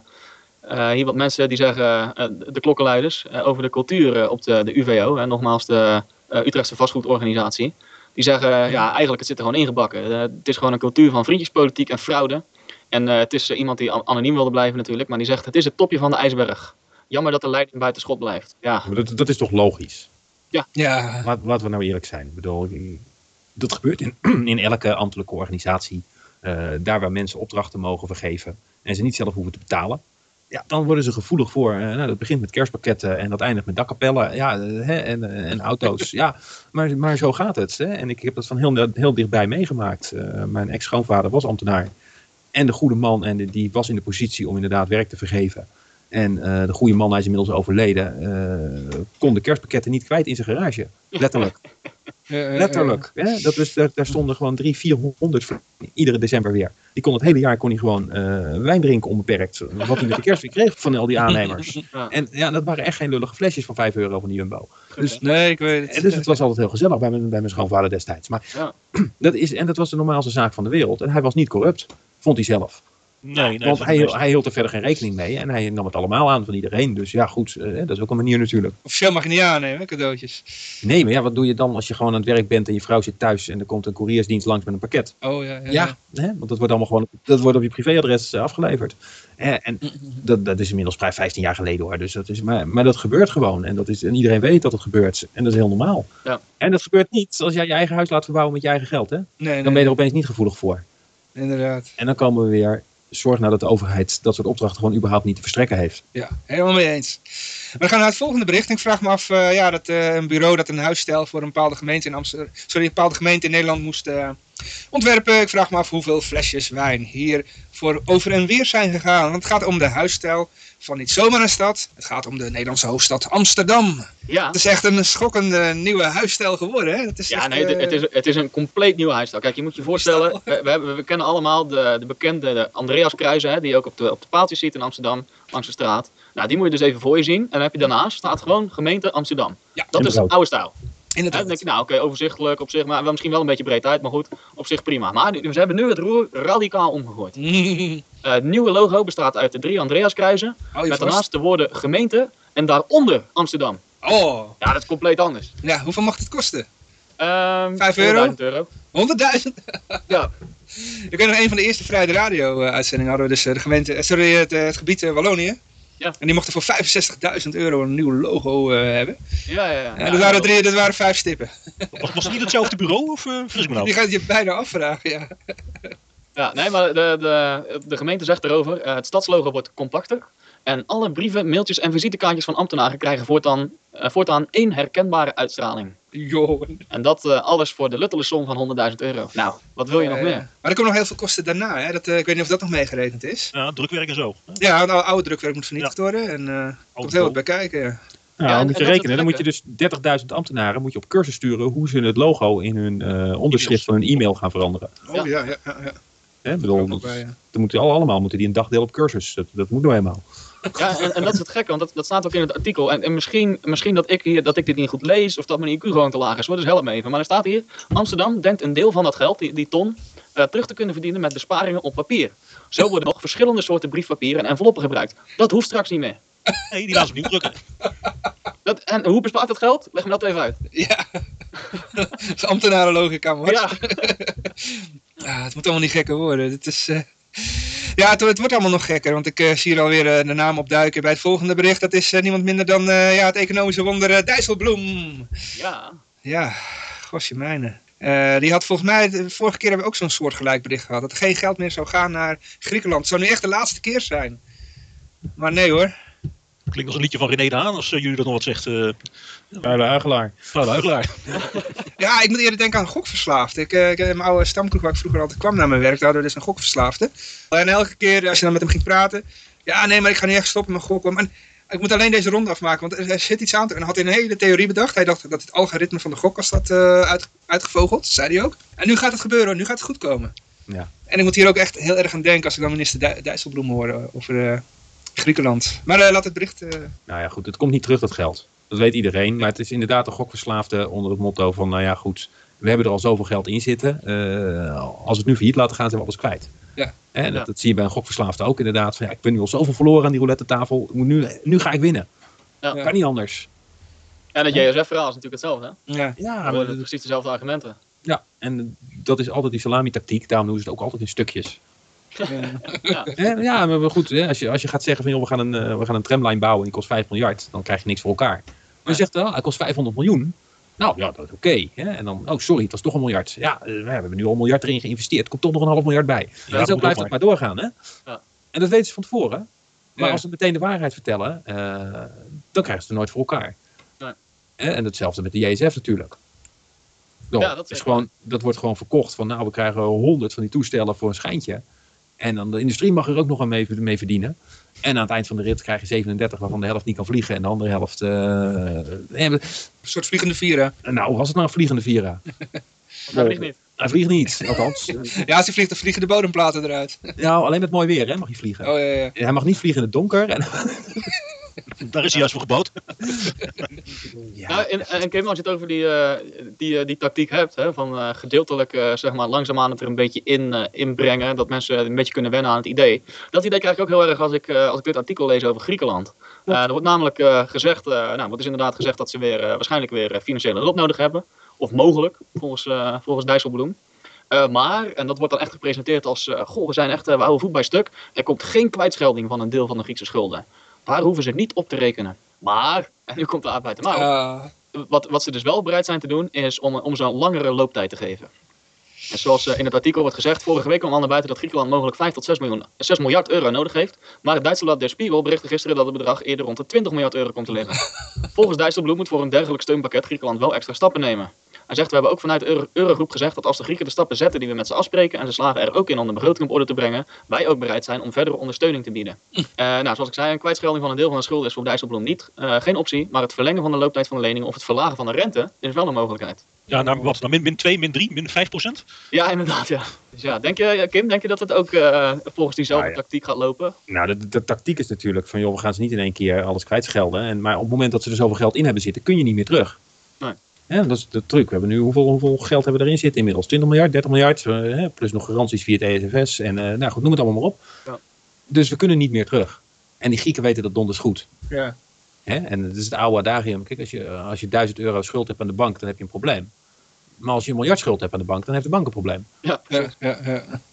uh, hier wat mensen die zeggen, de klokkenluiders, over de cultuur op de, de UVO. En nogmaals de Utrechtse vastgoedorganisatie. Die zeggen, ja eigenlijk het zit er gewoon ingebakken. het is gewoon een cultuur van vriendjespolitiek en fraude. En het is iemand die anoniem wilde blijven natuurlijk, maar die zegt het is het topje van de ijsberg. jammer dat de leiding buiten schot blijft. Ja. Maar dat, dat is toch logisch? Ja, Laat, laten we nou eerlijk zijn. Ik bedoel, dat gebeurt in, in elke ambtelijke organisatie. Eh, daar waar mensen opdrachten mogen vergeven en ze niet zelf hoeven te betalen. Ja, dan worden ze gevoelig voor. eh, nou, dat begint met kerstpakketten en dat eindigt met dakkapellen ja, eh, hè, en, en auto's. ja, maar, maar zo gaat het. Hè? En ik heb dat van heel, heel dichtbij meegemaakt. Eh, mijn ex-schoonvader was ambtenaar. En de goede man, en die was in de positie om inderdaad werk te vergeven. En eh, de goede man, hij is inmiddels overleden, eh, kon de kerstpakketten niet kwijt in zijn garage. Letterlijk. Letterlijk. Hè? Dat is, daar, daar stonden gewoon drie, 400 voor iedere december weer. Die kon het hele jaar kon hij gewoon eh, wijn drinken onbeperkt. Wat hij met de kerst weer kreeg van al die aannemers. Ja. En ja, dat waren echt geen lullige flesjes van 5 euro van de Jumbo. Dus, Nee, ik weet en het. dus het was altijd heel gezellig bij mijn, bij mijn schoonvader destijds. Maar Ja. dat is, en dat was de normaalste zaak van de wereld. En hij was niet corrupt, vond hij zelf. Nee, nee. Want hij, hij hield er verder geen rekening mee. En hij nam het allemaal aan van iedereen. Dus ja, goed, eh, dat is ook een manier natuurlijk. Officieel mag je niet aannemen, cadeautjes. Nee, maar ja, wat doe je dan als je gewoon aan het werk bent en je vrouw zit thuis en er komt een couriersdienst langs met een pakket? Oh ja, ja. Ja, hè? want dat wordt allemaal gewoon dat wordt op je privéadres eh, afgeleverd. Eh, en dat, dat is inmiddels vrij 15 jaar geleden hoor. Dus dat is, maar, maar dat gebeurt gewoon. En, dat is, en iedereen weet dat het gebeurt. En dat is heel normaal. Ja. En dat gebeurt niet als jij je eigen huis laat verbouwen met je eigen geld. Hè? Nee, nee, Dan ben je er opeens niet gevoelig voor. inderdaad. En dan komen we weer. Zorg nou dat de overheid dat soort opdrachten gewoon überhaupt niet te verstrekken heeft. Ja, helemaal mee eens. We gaan naar het volgende bericht. Ik vraag me af, eh, ja, dat eh, een bureau dat een huisstijl voor een bepaalde gemeente in Amsterdam, sorry, een bepaalde gemeente in Nederland moest eh, ontwerpen. Ik vraag me af hoeveel flesjes wijn hier voor over en weer zijn gegaan. Want het gaat om de huisstijl van niet zomaar een stad. Het gaat om de Nederlandse hoofdstad Amsterdam. Ja, Het is echt een schokkende nieuwe huisstijl geworden. Hè? Het is ja echt, nee, het, eh, het, is, het is een compleet nieuw huisstijl. Kijk, je moet je voorstellen, we, we, hebben- we kennen allemaal de, de bekende de Andreas Kruizen, hè, die je ook op de, op de paaltjes ziet in Amsterdam, langs de straat. Nou, die moet je dus even voor je zien. En dan heb je daarnaast staat gewoon gemeente Amsterdam. Ja, dat is een oude stijl. Inderdaad. dan denk je, nou oké, overzichtelijk op zich, maar wel misschien wel een beetje breed uit, maar goed, op zich prima. Maar ze hebben nu het roer radicaal omgegooid. Eh, het nieuwe logo bestaat uit de drie Andreas Kruizen, Hou je met vast. daarnaast de woorden gemeente en daaronder Amsterdam. Oh, Ja, dat is compleet anders. ja, hoeveel mag het kosten? Ehm Vijf euro? 100.000 euro. 100.000? Ja. Ik weet nog, een van de eerste Vrije Radio eh, uitzendingen hadden we dus eh, de gemeente, eh, sorry, het, eh, het gebied eh, Wallonië. Ja. En die mochten voor 65.000 euro een nieuw logo eh, hebben. Ja, ja, ja. Ja, dat, waren drie, dat waren vijf stippen. Was, was het niet hetzelfde bureau of uh, fris ik me nou? Die gaat je bijna afvragen, ja. Ja, nee, maar de, de, de gemeente zegt erover, eh, het stadslogo wordt compacter. En alle brieven, mailtjes en visitekaartjes van ambtenaren krijgen voortaan, voortaan één herkenbare uitstraling. En dat eh, alles voor de luttele som van 100.000 euro. Nou, wat wil je nog Eh, meer? Maar er komen nog heel veel kosten daarna. Hè? Dat, eh, ik weet niet of dat nog meegerekend is. Ja, drukwerk en zo. Ja, het oude drukwerk moet vernietigd worden. En eh er komt heel wat bij kijken. ja. Nou, Ja, dan moet je rekenen. Dan moet je dus 30.000 ambtenaren moet je op cursus sturen hoe ze het logo in hun eh, onderschrift van hun e-mail gaan veranderen. Oh ja, ja, ja. ja. Bedoel, dat- bij, ja. dan moeten al- allemaal moeten die een dagdeel op cursus. Dat, dat moet nou eenmaal. Ja, en, en dat is het gekke, want dat, dat staat ook in het artikel. En, en misschien, misschien dat, ik hier, dat ik dit niet goed lees, of dat mijn IQ gewoon te laag is. hoor, Dus help me even. Maar er staat hier, Amsterdam denkt een deel van dat geld, die, die ton, eh, terug te kunnen verdienen met besparingen op papier. Zo worden nog verschillende soorten briefpapier en enveloppen gebruikt. Dat hoeft straks niet meer. Nee, die laten ze niet drukken. Dat, en hoe bespaart dat geld? Leg me dat even uit. Ja. dat is ambtenarenlogica, man. Ja, Ja, het moet allemaal niet gekker worden. Het is, eh, Ja, het, het wordt allemaal nog gekker, want ik eh, zie hier alweer eh, de naam opduiken bij het volgende bericht. Dat is eh, niemand minder dan ja, het economische wonder Dijsselbloem. ja. Ja, gosje mijne. Die had volgens mij, de vorige keer hebben we ook zo'n soortgelijk bericht gehad. Dat er geen geld meer zou gaan naar Griekenland. Het zou nu echt de laatste keer zijn. Maar nee hoor. Klinkt als een liedje van René de Haan, als eh, jullie dat nog wat zegt. eh Vuile uigelaar. Vrouw de Huigelaar. Ja, ik moet eerder denken aan gokverslaafd. Ik, eh, ik, mijn oude stamkroeg waar ik vroeger altijd kwam naar mijn werk, daar hadden we dus een gokverslaafde. En elke keer als je dan met hem ging praten, ja nee, maar ik ga niet echt stoppen met gokken. Maar ik moet alleen deze ronde afmaken, want er, zit iets aan. te- En dan had hij een hele theorie bedacht. Hij dacht dat het algoritme van de gok was dat eh, uit, uitgevogeld, zei hij ook. En nu gaat het gebeuren, nu gaat het goed komen. Ja. En ik moet hier ook echt heel erg aan denken als ik dan minister Dij- Dijsselbloem hoor over eh, Griekenland. Maar eh, laat het bericht... eh, Nou ja, goed. Het komt niet terug, dat geld. Dat weet iedereen. Maar het is inderdaad een gokverslaafde onder het motto van, nou ja, goed. We hebben er al zoveel geld in zitten. Eh, als we het nu failliet laten gaan, zijn we alles kwijt. Ja. Hè, dat, Ja. dat zie je bij een gokverslaafde ook inderdaad. Van, ja, ik ben nu al zoveel verloren aan die roulette tafel. Ik moet nu, nu ga ik winnen. Ja. Kan niet anders. En het JSF-verhaal is natuurlijk hetzelfde. Hè? ja. Ja, maar, worden precies dezelfde argumenten. ja, en dat is altijd die salami-tactiek. Daarom doen ze het ook altijd in stukjes. Ja. ja, maar goed, hè, als, je, als je gaat zeggen van joh, we gaan een, uh, we gaan een tramlijn bouwen en die kost 5 miljard, dan krijg je niks voor elkaar. Maar je zegt wel, hij kost 500 miljoen. Nou ja, dat is oké. en dan, oh sorry, het was toch een miljard. Ja, we hebben nu al een miljard erin geïnvesteerd. komt toch nog een half miljard bij. Ja, en zo blijft het maar doorgaan. Hè? Ja. En dat weten ze van tevoren. Maar als ze meteen de waarheid vertellen, uh, dan krijgen ze het nooit voor elkaar. En hetzelfde met de JSF natuurlijk. ja, dat, is gewoon, dat wordt gewoon verkocht van nou, we krijgen honderd van die toestellen voor een schijntje. En dan de industrie mag er ook nog aan mee, mee, verdienen. En aan het eind van de rit krijg je 37 waarvan de helft niet kan vliegen en de andere helft... Uh, een soort vliegende Vira. Nou, was het nou een vliegende Vira? hij vliegt niet. Hij vliegt niet, althans. ja, als hij vliegt, dan vliegen de bodemplaten eruit. ja, alleen met mooi weer hè, mag hij vliegen. Oh, ja, ja. Hij mag niet vliegen in het donker. En Daar is hij juist voor gebouwd. ja. Nou, en, en Kim, als je het over die, uh, die, uh, die tactiek hebt, hè, van uh, gedeeltelijk zeg maar, langzaamaan het er een beetje in inbrengen, dat mensen een beetje kunnen wennen aan het idee. Dat idee krijg ik ook heel erg als ik, als ik dit artikel lees over Griekenland. er wordt namelijk gezegd, nou, wordt is inderdaad gezegd dat ze weer, waarschijnlijk weer financiële hulp nodig hebben. Of mogelijk, volgens, volgens Dijsselbloem. Uh, maar, en dat wordt dan echt gepresenteerd als, uh, goh, we zijn echt, uh, we houden voet bij stuk. Er komt geen kwijtschelding van een deel van de Griekse schulden. Daar hoeven ze niet op te rekenen. Maar, en nu komt de aard de mouw. Wat, wat ze dus wel bereid zijn te doen, is om, om ze een langere looptijd te geven. En zoals in het artikel wordt gezegd, vorige week kwam al naar buiten dat Griekenland mogelijk 5 tot 6, miljoen, 6 miljard euro nodig heeft. Maar het Duitse blad Der Spiegel berichtte gisteren dat het bedrag eerder rond de 20 miljard euro komt te liggen. Volgens Dijsselbloem moet voor een dergelijk steunpakket Griekenland wel extra stappen nemen. Hij zegt, we hebben ook vanuit de Eurogroep gezegd dat als de Grieken de stappen zetten die we met ze afspreken en ze slagen er ook in om de begroting op orde te brengen, wij ook bereid zijn om verdere ondersteuning te bieden. Uh, nou, zoals ik zei, een kwijtschelding van een deel van de schulden is voor Dijsselbloem niet uh, geen optie, maar het verlengen van de looptijd van de lening of het verlagen van de rente is wel een mogelijkheid. Ja, nou wat, dan min, min 2, min 3, min 5 procent? Ja, inderdaad, ja. Dus ja, denk je, Kim, denk je dat het ook uh, volgens diezelfde nou, ja. tactiek gaat lopen? Nou, de, de, tactiek is natuurlijk van, joh, we gaan ze niet in één keer alles kwijtschelden. En, maar op het moment dat ze er zoveel geld in hebben zitten, kun je niet meer terug. Nee. Ja, dat is de truc. We hebben nu hoeveel, hoeveel geld hebben we erin zitten? Inmiddels 20 miljard, 30 miljard. Uh, plus nog garanties via het ESFS. En uh, nou goed, noem het allemaal maar op. Ja. Dus we kunnen niet meer terug. En die Grieken weten dat donders goed. Ja. Hè? En het is het oude adagium. Kijk, als je, als je 1000 euro schuld hebt aan de bank, dan heb je een probleem. Maar als je een miljard schuld hebt aan de bank, dan heeft de bank een probleem. Ja, ja, ja.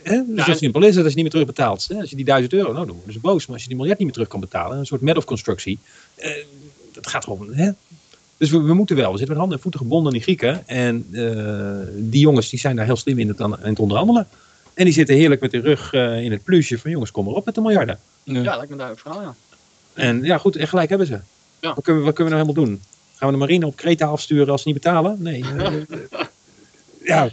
ja. Dus zo simpel is het als je niet meer terugbetaalt. Als je die 1000 euro, nou dan worden ze boos. Maar als je die miljard niet meer terug kan betalen, een soort met of constructie. Eh, dat gaat gewoon. Hè? Dus we, we, moeten wel. We zitten met handen en voeten gebonden aan die Grieken. En uh, die jongens die zijn daar heel slim in het, in het onderhandelen. En die zitten heerlijk met de rug uh, in het plusje van jongens, kom maar op met de miljarden. Ja, ja lijkt me duidelijk verhaal, ja. En ja, goed, en gelijk hebben ze. Ja. Wat, kunnen we, wat kunnen we nou helemaal doen? Gaan we de marine op Kreta afsturen als ze niet betalen? Nee. ja,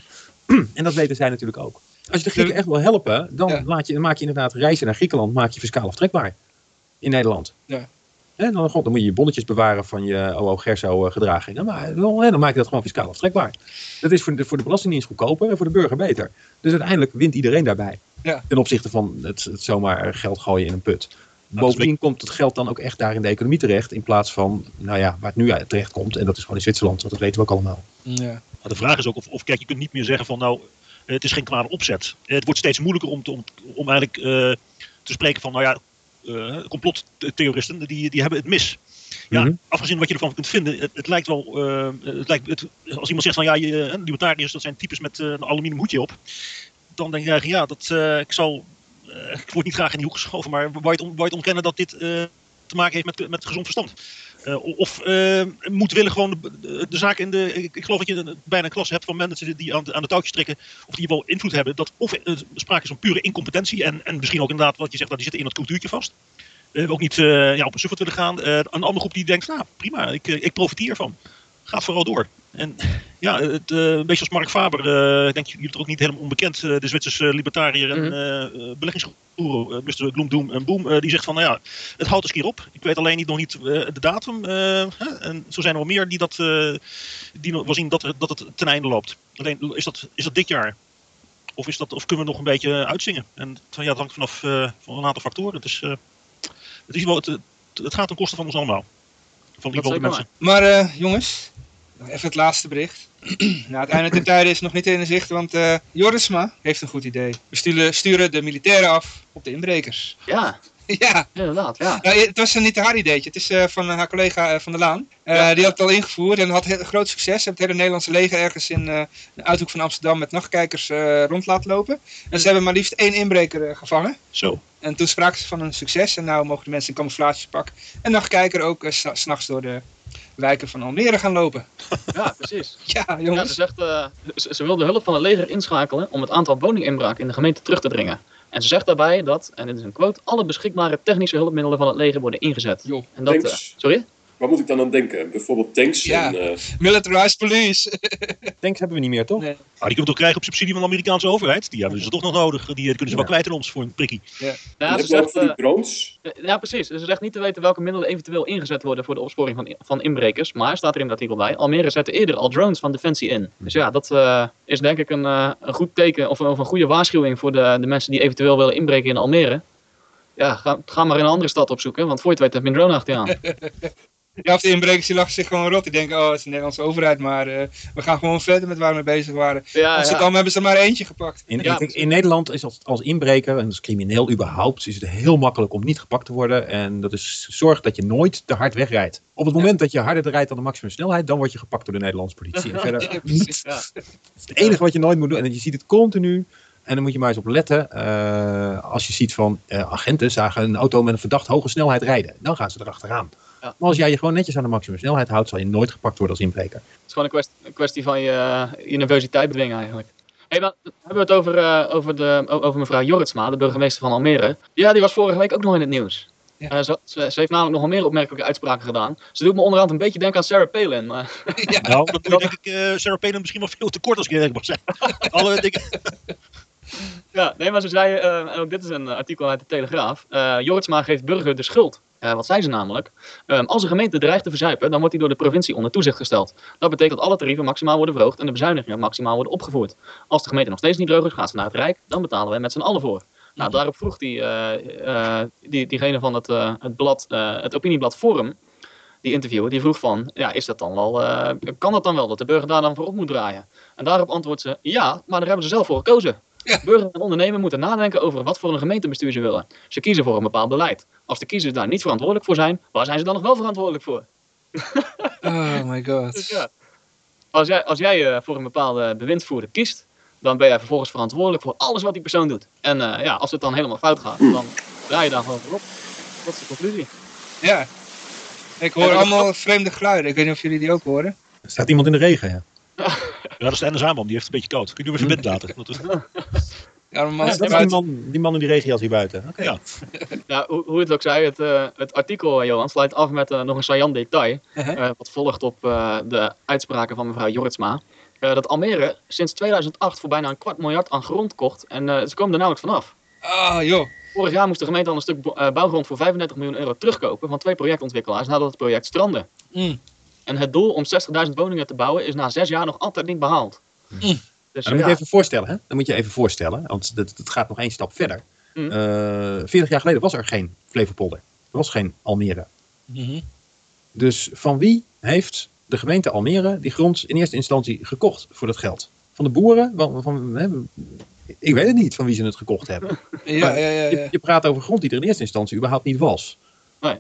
en dat weten zij natuurlijk ook. Als je de Grieken echt wil helpen, dan, ja. laat je, dan maak je inderdaad reizen naar Griekenland, maak je fiscaal aftrekbaar. In Nederland. Ja. En dan, god, dan moet je je bonnetjes bewaren van je OO Gerso gedragingen. Maar dan, dan maak je dat gewoon fiscaal aftrekbaar. Dat is voor de, voor de Belastingdienst goedkoper en voor de burger beter. Dus uiteindelijk wint iedereen daarbij. Ja. Ten opzichte van het, het zomaar geld gooien in een put. Bovendien komt het geld dan ook echt daar in de economie terecht. In plaats van, nou ja, waar het nu terecht komt. En dat is gewoon in Zwitserland, want dat weten we ook allemaal. Ja. Maar de vraag is ook of, of, kijk, je kunt niet meer zeggen van, nou, het is geen kwade opzet. Het wordt steeds moeilijker om, te, om, om eigenlijk uh, te spreken van, nou ja, complottheoristen, die, die hebben het mis. Ja, mm -hmm. afgezien wat je ervan kunt vinden, het, het lijkt wel, uh, het lijkt, het, als iemand zegt van ja, je, libertariërs, dat zijn types met een aluminium hoedje op. Dan denk je eigenlijk, ja, dat, ik zal ik word niet graag in die hoek geschoven, maar waar je het, ontkennen dat dit te maken heeft met, met gezond verstand? Uh, of moet willen gewoon de, zaak in de. Ik, geloof dat je bijna een klas hebt van mensen die aan, aan de touwtjes trekken. of die wel invloed hebben. dat of sprake is van pure incompetentie. En, en misschien ook inderdaad wat je zegt, dat die zitten in dat cultuurtje vast. Ook niet ja, op een suffert willen gaan. een andere groep die denkt, nou prima, ik, ik profiteer ervan. Gaat vooral door. En ja, het, uh, een beetje als Mark Faber, uh, ik denk jullie er ook niet helemaal onbekend, uh, de Zwitserse libertariër en uh, beleggingsgoeroe, Mr. Gloom, Doom en Boom, die zegt van, nou ja, het houdt eens keer op. Ik weet alleen niet, nog niet de datum. en zo zijn er wel meer die dat die wel zien dat, dat het ten einde loopt. Alleen, is dat, is dat dit jaar? Of, is dat, of kunnen we nog een beetje uitzingen? En ja, dat hangt vanaf van een aantal factoren. Dus het, is wel, het, het gaat ten koste van ons allemaal. Van die mensen. Maar jongens, Even het laatste bericht. nou, het einde der tijden is nog niet in zicht, want uh, Jorisma heeft een goed idee. We sturen, sturen de militairen af op de inbrekers. Ja. Ja, Inderdaad, ja. Nou, het was niet haar ideetje. Het is eh, van haar collega eh, Van der Laan. Eh, die had het al ingevoerd en had heel, groot succes. Ze hebben het hele Nederlandse leger ergens in uh, de uithoek van Amsterdam met nachtkijkers rond laten lopen. En ze hebben maar liefst één inbreker gevangen. Zo. En toen spraken ze van een succes. En nu mogen de mensen in camouflagepak en nachtkijker ook s s'nachts door de wijken van Almere gaan lopen. Ja, precies. ja, Ja, jongens. ze, zegt, uh, ze, ze wil de hulp van het leger inschakelen om het aantal woninginbraken in de gemeente terug te dringen. En ze zegt daarbij dat, en dit is een quote, alle beschikbare technische hulpmiddelen van het leger worden ingezet. Jo. En dat, uh, sorry? Waar moet ik dan aan denken? Bijvoorbeeld tanks Ja. en... eh, Militarized police. Tanks hebben we niet meer, toch? Nee. Ah, die kunnen we toch krijgen op subsidie van de Amerikaanse overheid? Die hebben ze toch nog nodig. Die, die kunnen ze wel Ja. kwijt aan ons voor een prikkie. Ja, dan ze zegt, voor die eh, drones. ja, precies. Ze zegt niet te weten welke middelen eventueel ingezet worden voor de opsporing van, van inbrekers. Maar, staat er in het artikel bij, Almere zette eerder al drones van Defensie in. Dus ja, dat eh, is denk ik een, eh, een goed teken of, of een goede waarschuwing voor de, de mensen die eventueel willen inbreken in Almere. Ja, ga, ga maar in een andere stad opzoeken, want voor je het weet heb je een drone achter je aan. Ja, of de inbrekers die lachen zich gewoon rot. Die denken, oh, het is de Nederlandse overheid, maar eh, we gaan gewoon verder met waar we mee bezig waren. Ja, Amsterdam ja. hebben ze er maar eentje gepakt. In, Ja, ik denk, in Nederland is als, als inbreker en als crimineel überhaupt is het heel makkelijk om niet gepakt te worden. En dat is zorg dat je nooit te hard wegrijdt. Op het moment dat je harder rijdt dan de maximum snelheid, dan word je gepakt door de Nederlandse politie. En verder Ja, niet. precies. Ja. Het is het enige wat je nooit moet doen. En je ziet het continu. En dan moet je maar eens op letten. eh, als je ziet van eh, agenten zagen een auto met een verdacht hoge snelheid rijden. Dan gaan ze erachteraan. Ja. Maar als jij je gewoon netjes aan de maximum snelheid houdt, zal je nooit gepakt worden als inbreker. Het is gewoon een kwestie, een kwestie van je, je nervositeit bedwingen eigenlijk. Hey, dan hebben we het over, eh, over, de, over mevrouw Jorritsma, de burgemeester van Almere. Ja, die was vorige week ook nog in het nieuws. Ja. Eh, ze, ze, ze heeft namelijk nogal meer opmerkelijke uitspraken gedaan. Ze doet me onderhand een beetje denken aan Sarah Palin. Maar, Nou, dat doe denk ik eh Sarah Palin misschien wel veel te kort als ik eerlijk mag zijn. Alle dingen. ja, nee, maar ze zei, eh, en ook dit is een artikel uit de Telegraaf. eh Jorritsma geeft burger de schuld. Eh, wat zei ze namelijk? Ehm, als een gemeente dreigt te verzuipen, dan wordt die door de provincie onder toezicht gesteld. Dat betekent dat alle tarieven maximaal worden verhoogd en de bezuinigingen maximaal worden opgevoerd. Als de gemeente nog steeds niet droog is, gaat ze naar het Rijk, dan betalen wij met z'n allen voor. Nou, daarop vroeg die, eh, eh, die, diegene van het, het, blad, het opinieblad Forum, die interviewer, die vroeg van, ja, is dat dan wel, kan dat dan wel, dat de burger daar dan voor op moet draaien? En daarop antwoordt ze, ja, maar daar hebben ze zelf voor gekozen. Ja. Burgers en ondernemers moeten nadenken over wat voor een gemeentebestuur ze willen. Ze kiezen voor een bepaald beleid. Als de kiezers daar niet verantwoordelijk voor zijn, waar zijn ze dan nog wel verantwoordelijk voor? Oh my god. Dus ja, als jij, als jij eh, voor een bepaalde bewindsvoerder kiest, dan ben jij vervolgens verantwoordelijk voor alles wat die persoon doet. En eh, ja, als het dan helemaal fout gaat, dan draai je daar gewoon voor op. Dat is de conclusie. Ja. Ik hoor allemaal vreemde geluiden. Ik weet niet of jullie die ook horen. Er staat iemand in de regen, ja. Ja, dat is de NSA-man, die heeft een beetje koud. Kun je hem even binnen laten? Dat is- Ja, maar man, Ja, staat dat is die man, die man in die regenjas hier buiten. Oké. Ja. Ja, hoe, hoe het ook zij, het, eh, het artikel, eh, Johan, sluit af met eh, nog een saillant detail. Uh-huh. eh, wat volgt op eh, de uitspraken van mevrouw Jorritsma. Eh, dat Almere sinds 2008 voor bijna een kwart miljard aan grond kocht. En eh, ze komen er nauwelijks vanaf. Ah, joh. Vorig jaar moest de gemeente al een stuk bo- bouwgrond voor 35 miljoen euro terugkopen van twee projectontwikkelaars nadat het project strandde. Mm. En het doel om 60.000 woningen te bouwen is na zes jaar nog altijd niet behaald. Mm. Dus dan moet je even voorstellen, hè? Dan moet je even voorstellen, want dat, dat gaat nog één stap verder. Mm. Eh 40 jaar geleden was er geen Flevopolder. Er was geen Almere. Mhm. Dus van wie heeft de gemeente Almere die grond in eerste instantie gekocht voor dat geld? Van de boeren? Van, van, hè, ik weet het niet van wie ze het gekocht hebben. Ja, ja, ja. Je, je praat over grond die er in eerste instantie überhaupt niet was. Nee.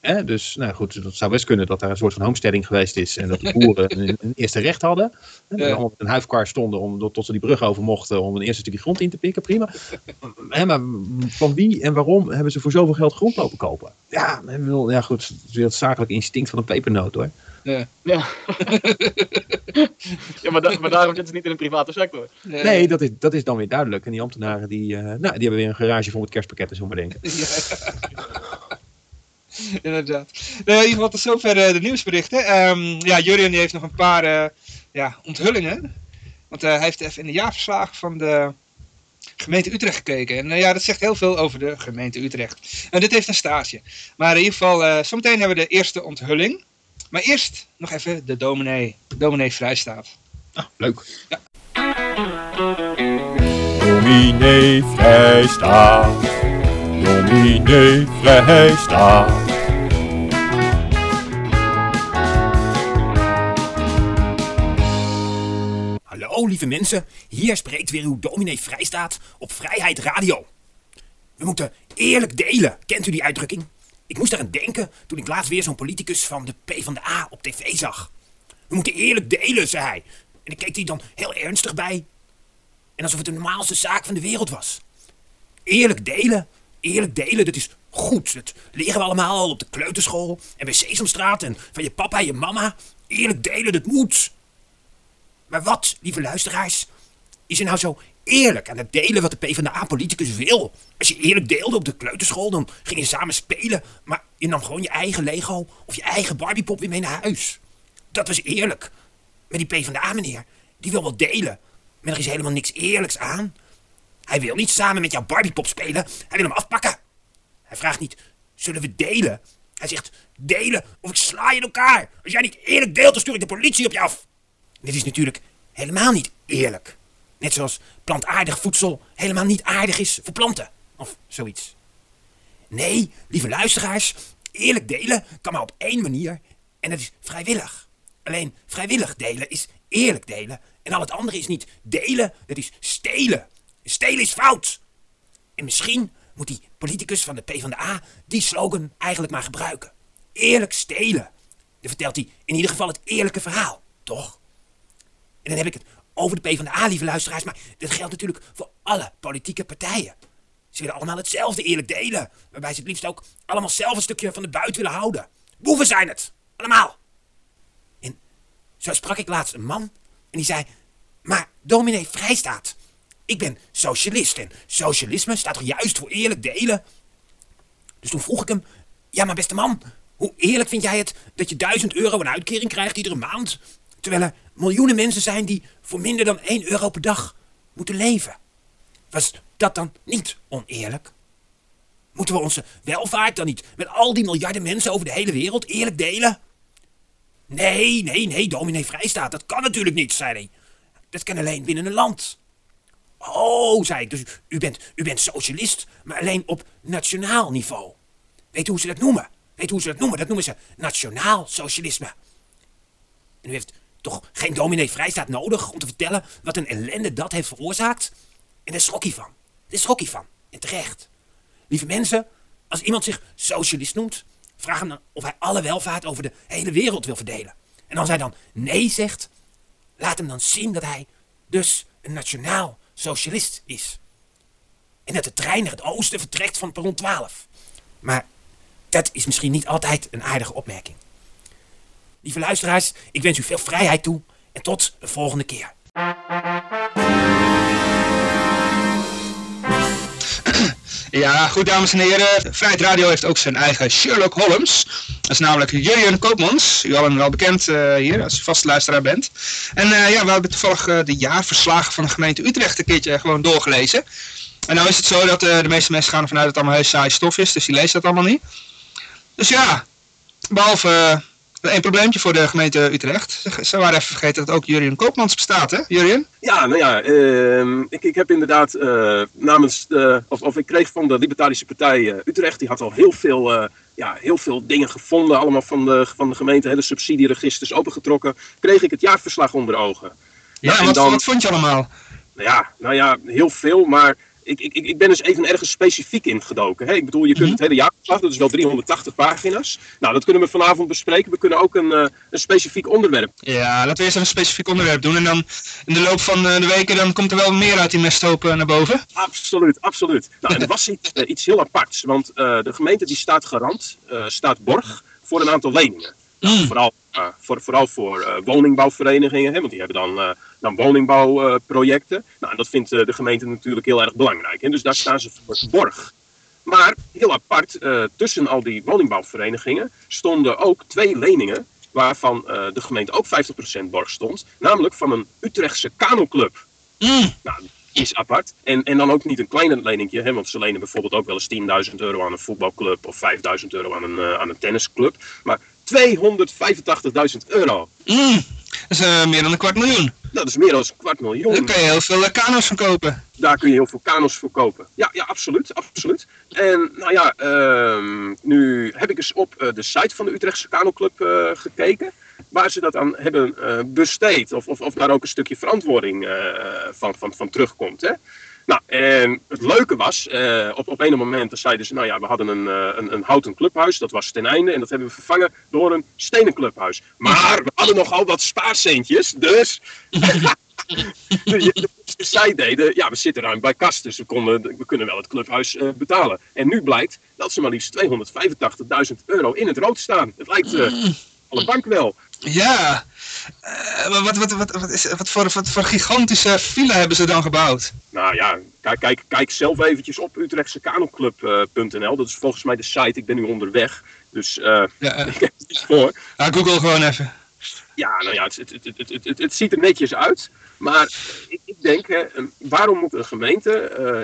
Hè, dus nou goed, dat zou best kunnen dat daar een soort van homesteading geweest is. En dat de boeren een, een eerste recht hadden. Hè, dat Ja. ze allemaal met een huifkar stonden om, tot ze die brug over mochten om een eerste stukje grond in te pikken. Prima. Hè, maar van wie en waarom hebben ze voor zoveel geld grond lopen kopen? Ja, wel, ja goed, het is weer het zakelijke instinct van een pepernoot hoor. ja. ja, maar, da- maar daarom zitten ze niet in de private sector. Nee. Nee, dat is, dat is dan weer duidelijk. En die ambtenaren die, eh, nou, die hebben weer een garage vol met kerstpakketten, we maar denken. Inderdaad. Nou, in ieder geval tot zover eh, de nieuwsberichten. Ehm, ja, Jurien die heeft nog een paar eh, ja, onthullingen. Want eh, hij heeft even in de jaarverslagen van de gemeente Utrecht gekeken. En ja, dat zegt heel veel over de gemeente Utrecht. En dit heeft een stage. Maar in ieder geval, zometeen hebben we de eerste onthulling. Maar eerst nog even de dominee, dominee Vrijstaat. Leuk. Dominee Vrijstaat. Dominee Vrijstaat. Hallo lieve mensen, hier spreekt weer uw dominee Vrijstaat op Vrijheid Radio. We moeten eerlijk delen. Kent u die uitdrukking? Ik moest eraan denken toen ik laatst weer zo'n politicus van de PvdA op tv zag. We moeten eerlijk delen, zei hij. En ik keek hij dan heel ernstig bij. En alsof het de normaalste zaak van de wereld was. Eerlijk delen, eerlijk delen, dat is goed. Dat leren we allemaal op de kleuterschool en bij Sesamstraat en van je papa en je mama. Eerlijk delen, dat moet. Maar wat, lieve luisteraars, is er nou zo eerlijk aan het delen wat de PvdA-politicus wil? Als je eerlijk deelde op de kleuterschool, dan ging je samen spelen, maar je nam gewoon je eigen Lego of je eigen Barbiepop weer mee naar huis. Dat was eerlijk. Maar die PvdA-meneer, die wil wel delen, maar er is helemaal niks eerlijks aan. Hij wil niet samen met jouw Barbiepop spelen, hij wil hem afpakken. Hij vraagt niet, zullen we delen? Hij zegt, delen of ik sla je in elkaar. Als jij niet eerlijk deelt, dan stuur ik de politie op je af. Dit is natuurlijk helemaal niet eerlijk. Net zoals plantaardig voedsel helemaal niet aardig is voor planten. Of zoiets. Nee, lieve luisteraars, eerlijk delen kan maar op één manier. En dat is vrijwillig. Alleen vrijwillig delen is eerlijk delen. En al het andere is niet delen, het is stelen. Stelen is fout. En misschien moet die politicus van de PvdA die slogan eigenlijk maar gebruiken. Eerlijk stelen. Dan vertelt hij in ieder geval het eerlijke verhaal, toch? En dan heb ik het over de PvdA, lieve luisteraars, maar dat geldt natuurlijk voor alle politieke partijen. Ze willen allemaal hetzelfde eerlijk delen, waarbij ze het liefst ook allemaal zelf een stukje van de buit willen houden. Boeven zijn het, allemaal. En zo sprak ik laatst een man en die zei, maar dominee Vrijstaat, ik ben socialist en socialisme staat toch juist voor eerlijk delen? Dus toen vroeg ik hem, ja maar beste man, hoe eerlijk vind jij het dat je duizend euro een uitkering krijgt iedere maand? Terwijl er miljoenen mensen zijn die voor minder dan 1 euro per dag moeten leven. Was dat dan niet oneerlijk? Moeten we onze welvaart dan niet met al die miljarden mensen over de hele wereld eerlijk delen? Nee, nee, nee, dominee Vrijstaat, dat kan natuurlijk niet, zei hij. Dat kan alleen binnen een land. Oh, zei ik, dus u bent, u bent socialist, maar alleen op nationaal niveau. Weet hoe ze dat noemen? Weet hoe ze dat noemen? Dat noemen ze nationaal socialisme. En u heeft toch geen dominee vrijstaat nodig om te vertellen wat een ellende dat heeft veroorzaakt? En daar schrok hij van. Daar schrok van. En terecht. Lieve mensen, als iemand zich socialist noemt, vraag hem dan of hij alle welvaart over de hele wereld wil verdelen. En als hij dan nee zegt, laat hem dan zien dat hij dus een nationaal socialist is. En dat de trein naar het oosten vertrekt van perron 12. Maar dat is misschien niet altijd een aardige opmerking. Lieve luisteraars, ik wens u veel vrijheid toe en tot de volgende keer. Ja, goed dames en heren. Vrijheid Radio heeft ook zijn eigen Sherlock Holmes. Dat is namelijk Jurjen Koopmans. U allen wel bekend uh, hier, als u vaste luisteraar bent. En uh, ja, we hebben toevallig uh, de jaarverslagen van de gemeente Utrecht een keertje gewoon doorgelezen. En nou is het zo dat de meeste mensen gaan ervan uit dat het allemaal heel saai stof is. Dus die lezen dat allemaal niet. Dus ja, behalve een probleempje voor de gemeente Utrecht. Ze waren even vergeten dat ook Jurien Koopmans bestaat, hè? Jurien? Ja, nou ja, uh, ik, ik heb inderdaad uh, namens, de, of, of ik kreeg van de Libertarische Partij uh, Utrecht, die had al heel veel, eh, ja, heel veel dingen gevonden, allemaal van de, van de gemeente, hele subsidieregisters opengetrokken, kreeg ik het jaarverslag onder ogen. Ja, ja en wat, dan, wat vond je allemaal? Nou ja, nou ja, heel veel, maar ik, ik, ik ben dus even ergens specifiek ingedoken. Hè? Ik bedoel, je kunt mhm. het hele jaarverslag, dat is wel 380 pagina's. Nou, dat kunnen we vanavond bespreken. We kunnen ook een, uh, een specifiek onderwerp. Ja, laten we eerst een specifiek onderwerp doen. En dan in de loop van eh, de weken dan komt er wel meer uit die mesthoop naar boven. Absoluut, absoluut. Nou, er was iets, uh, iets heel aparts. Want de gemeente die staat garant, staat borg voor een aantal leningen. Nou, mm. vooral, voor, vooral voor woningbouwverenigingen, hè, want die hebben dan dan woningbouwprojecten. nou, dat vindt eh, de gemeente natuurlijk heel erg belangrijk. Hè? Dus daar staan ze voor borg. Maar heel apart, tussen al die woningbouwverenigingen stonden ook twee leningen waarvan uh, de gemeente ook 50% borg stond. Namelijk van een Utrechtse kanoclub. Mm. Nou, is apart. En, en dan ook niet een kleine leningje, hè, want ze lenen bijvoorbeeld ook wel eens 10.000 euro aan een voetbalclub of 5.000 euro aan een, uh, aan een tennisclub. Maar 285.000 euro. Mm. Dat is uh, meer dan een kwart miljoen. Dat is meer dan een kwart miljoen. Daar kun je heel veel kano's verkopen. Daar kun je heel veel kano's verkopen. Ja, ja absoluut, absoluut. En nou ja, uh, nu heb ik eens op uh, de site van de Utrechtse Kanoclub uh, gekeken. Waar ze dat aan hebben besteed. Of, of, of daar ook een stukje verantwoording van, van, van terugkomt. Hè? Nou, en het leuke was, eh, op, op een moment zeiden ze, nou ja, we hadden een, eh, een, een houten clubhuis, dat was ten einde, en dat hebben we vervangen door een stenen clubhuis. Maar we hadden nogal wat spaarcentjes, dus zij deden, ja, we zitten ruim bij kast, dus we, konden, we kunnen wel het clubhuis eh, betalen. En nu blijkt dat ze maar liefst 285.000 euro in het rood staan. Het lijkt eh, alle bank wel. Ja, Eh, maar wat, wat, wat, wat, is, wat, voor, wat voor gigantische villa hebben ze dan gebouwd? Nou ja, kijk, kijk, kijk zelf eventjes op utrechtsekanoclub.nl. Dat is volgens mij de site. Ik ben nu onderweg. Dus eh Ja, eh, ik heb voor. ja, Google gewoon even. Ja, nou ja, het, het, het, het, ziet er netjes uit. Maar ik, ik denk, hè, waarom moet een gemeente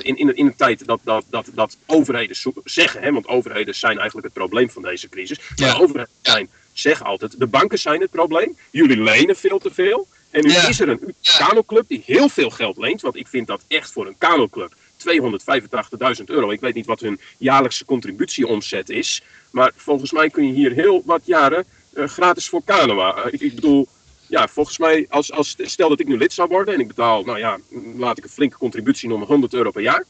in, in, in een tijd dat, dat, dat, dat overheden zoeken, zeggen, hè, want overheden zijn eigenlijk het probleem van deze crisis. Maar Ja. de overheden zijn, zeggen altijd, de banken zijn het probleem. Jullie lenen veel te veel. En nu Ja. is er een kanoclub die heel veel geld leent. Want ik vind dat echt voor een kanoclub 285.000 euro. Ik weet niet wat hun jaarlijkse contributieomzet is. Maar volgens mij kun je hier heel wat jaren eh, gratis voor kanoën. Eh, ik, ik bedoel, ja, volgens mij, als, als, stel dat ik nu lid zou worden en ik betaal, nou ja, laat ik een flinke contributie noemen, 100 euro per jaar.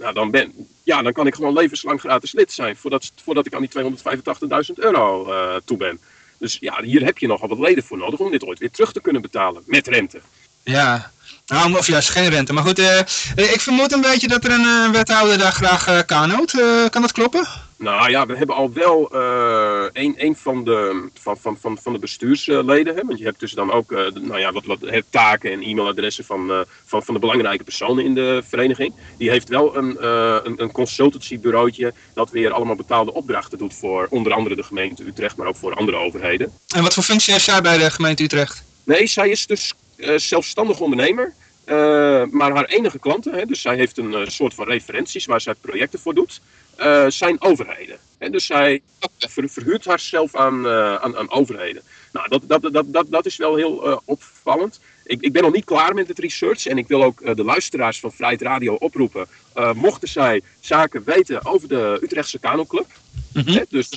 Nou, dan, ben, ja, dan kan ik gewoon levenslang gratis lid zijn voordat, voordat ik aan die 285.000 euro eh, toe ben. Dus ja, hier heb je nogal wat leden voor nodig om dit ooit weer terug te kunnen betalen met rente. Ja, nou, of juist geen rente. Maar goed, eh, ik vermoed een beetje dat er een eh, wethouder daar graag eh kanoot. Eh, kan dat kloppen? Nou ja, we hebben al wel eh, een, een van, de, van, van, van, van de bestuursleden. Hè? Want je hebt dus dan ook de- nou ja, wat, wat taken en e-mailadressen van, eh, van, van de belangrijke personen in de vereniging. Die heeft wel een, een, een consultancybureautje dat weer allemaal betaalde opdrachten doet voor onder andere de gemeente Utrecht, maar ook voor andere overheden. En wat voor functie heeft zij bij de gemeente Utrecht? Nee, zij is dus zelfstandig ondernemer. Eh, maar haar enige klanten, hè, dus zij heeft een eh, soort van referenties waar zij projecten voor doet, eh, zijn overheden. En dus zij ver- verhuurt haarzelf aan, aan, aan overheden. Nou, dat, dat, dat, dat, dat is wel heel opvallend. Ik, ik ben nog niet klaar met het research en ik wil ook de luisteraars van Vrijheid Radio oproepen. mochten zij zaken weten over de Utrechtse Kanoclub, Mhm. Dus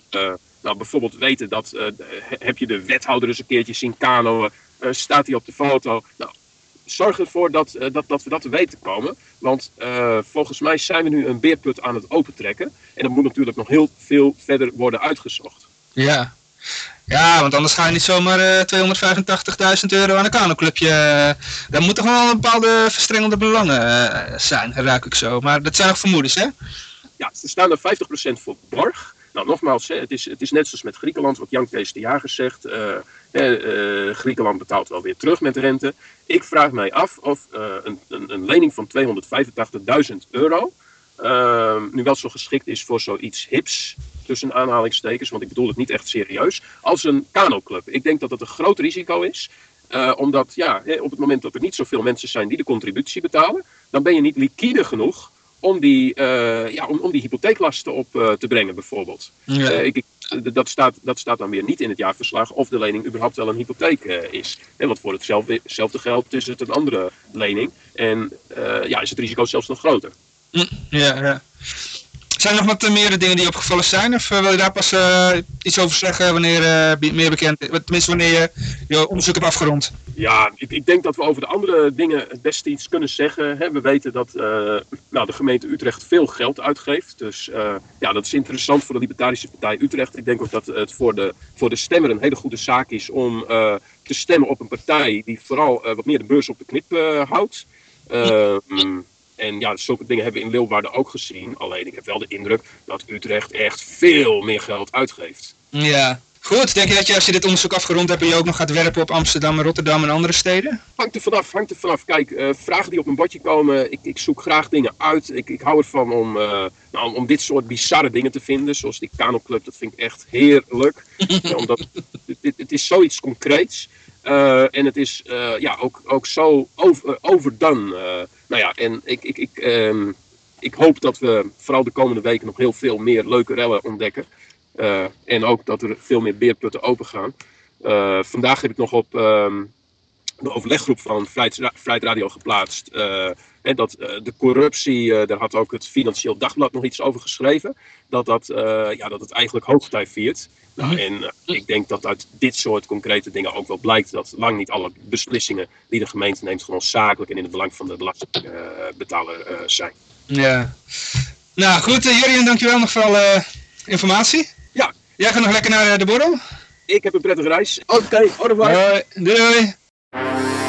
nou, bijvoorbeeld weten dat, he- heb je de wethouder eens een keertje zien kanoën, staat hij op de foto. Nou, zorg ervoor dat, eh, dat, dat we dat te weten komen. Want eh, volgens mij zijn we nu een beerput aan het opentrekken. En dat moet natuurlijk nog heel veel verder worden uitgezocht. Ja. Ja, want anders ga je niet zomaar eh 285.000 euro aan een kanoclubje. eh, Daar moeten gewoon een bepaalde verstrengelde belangen eh, zijn, ruik ik zo. Maar dat zijn nog vermoedens, hè? Ja, ze staan er 50% voor borg. Nou, nogmaals, hè, het, is, het is net zoals met Griekenland, wat Jan Kees de Jager zegt. eh, eh, eh, Griekenland betaalt wel weer terug met rente. Ik vraag mij af of eh, een, een, een lening van 285.000 euro eh, nu wel zo geschikt is voor zoiets hips, tussen aanhalingstekens, want ik bedoel het niet echt serieus, als een kanoclub. Ik denk dat dat een groot risico is. eh, omdat ja, op het moment dat er niet zoveel mensen zijn die de contributie betalen, dan ben je niet liquide genoeg om die, eh, ja, om, om die hypotheeklasten op te brengen, bijvoorbeeld. Ja. Ik, dat, staat, dat staat dan weer niet in het jaarverslag of de lening überhaupt wel een hypotheek eh, is. Hè, want voor hetzelfde, geld is het een andere lening. En eh, ja, is het risico zelfs nog groter. Ja, ja. Zijn er nog wat eh, meer dingen die opgevallen zijn? Of eh, wil je daar pas eh, iets over zeggen wanneer meer bekend is? Tenminste, wanneer je je onderzoek hebt afgerond. Ja, ik, ik denk dat we over de andere dingen het beste iets kunnen zeggen. Hè. We weten dat nou, de gemeente Utrecht veel geld uitgeeft. Dus ja, dat is interessant voor de Libertarische Partij Utrecht. Ik denk ook dat het voor de, voor de stemmer een hele goede zaak is om te stemmen op een partij die vooral wat meer de beurs op de knip houdt. Mm, en ja, zulke dingen hebben we in Leeuwarden ook gezien. Alleen ik heb wel de indruk dat Utrecht echt veel meer geld uitgeeft. Ja. Goed, denk je dat je als je dit onderzoek afgerond hebt en je ook nog gaat werpen op Amsterdam, Rotterdam en andere steden? Hangt er vanaf, hangt er vanaf. Kijk, eh, vragen die op mijn bordje komen, ik, ik zoek graag dingen uit. Ik, ik hou ervan om, eh, nou, om, dit soort bizarre dingen te vinden, zoals die kanoclub. Dat vind ik echt heerlijk. Ja, omdat het, het, is zoiets concreets. Eh, en het is ja, ook, ook zo over, overdone. Eh. nou ja, en ik, ik, ik, ehm, ik hoop dat we vooral de komende weken nog heel veel meer leuke rellen ontdekken. Eh, en ook dat er veel meer beerputten open gaan. Eh, vandaag heb ik nog op ehm, de overleggroep van Vrijheid Ra- Vrijheid Radio geplaatst. En dat eh, de corruptie, eh, daar had ook het Financieel Dagblad nog iets over geschreven, dat, dat, eh, ja, dat het eigenlijk hoogtij viert. Nou, en eh, ik denk dat uit dit soort concrete dingen ook wel blijkt dat lang niet alle beslissingen die de gemeente neemt gewoon zakelijk en in het belang van de belastingbetaler zijn. Ja. Nou goed, Jurjen, dankjewel nog voor alle informatie. Ja. Jij gaat nog lekker naar de borrel? Ik heb een prettige reis. Oké, revoir. Hoi, doei doei.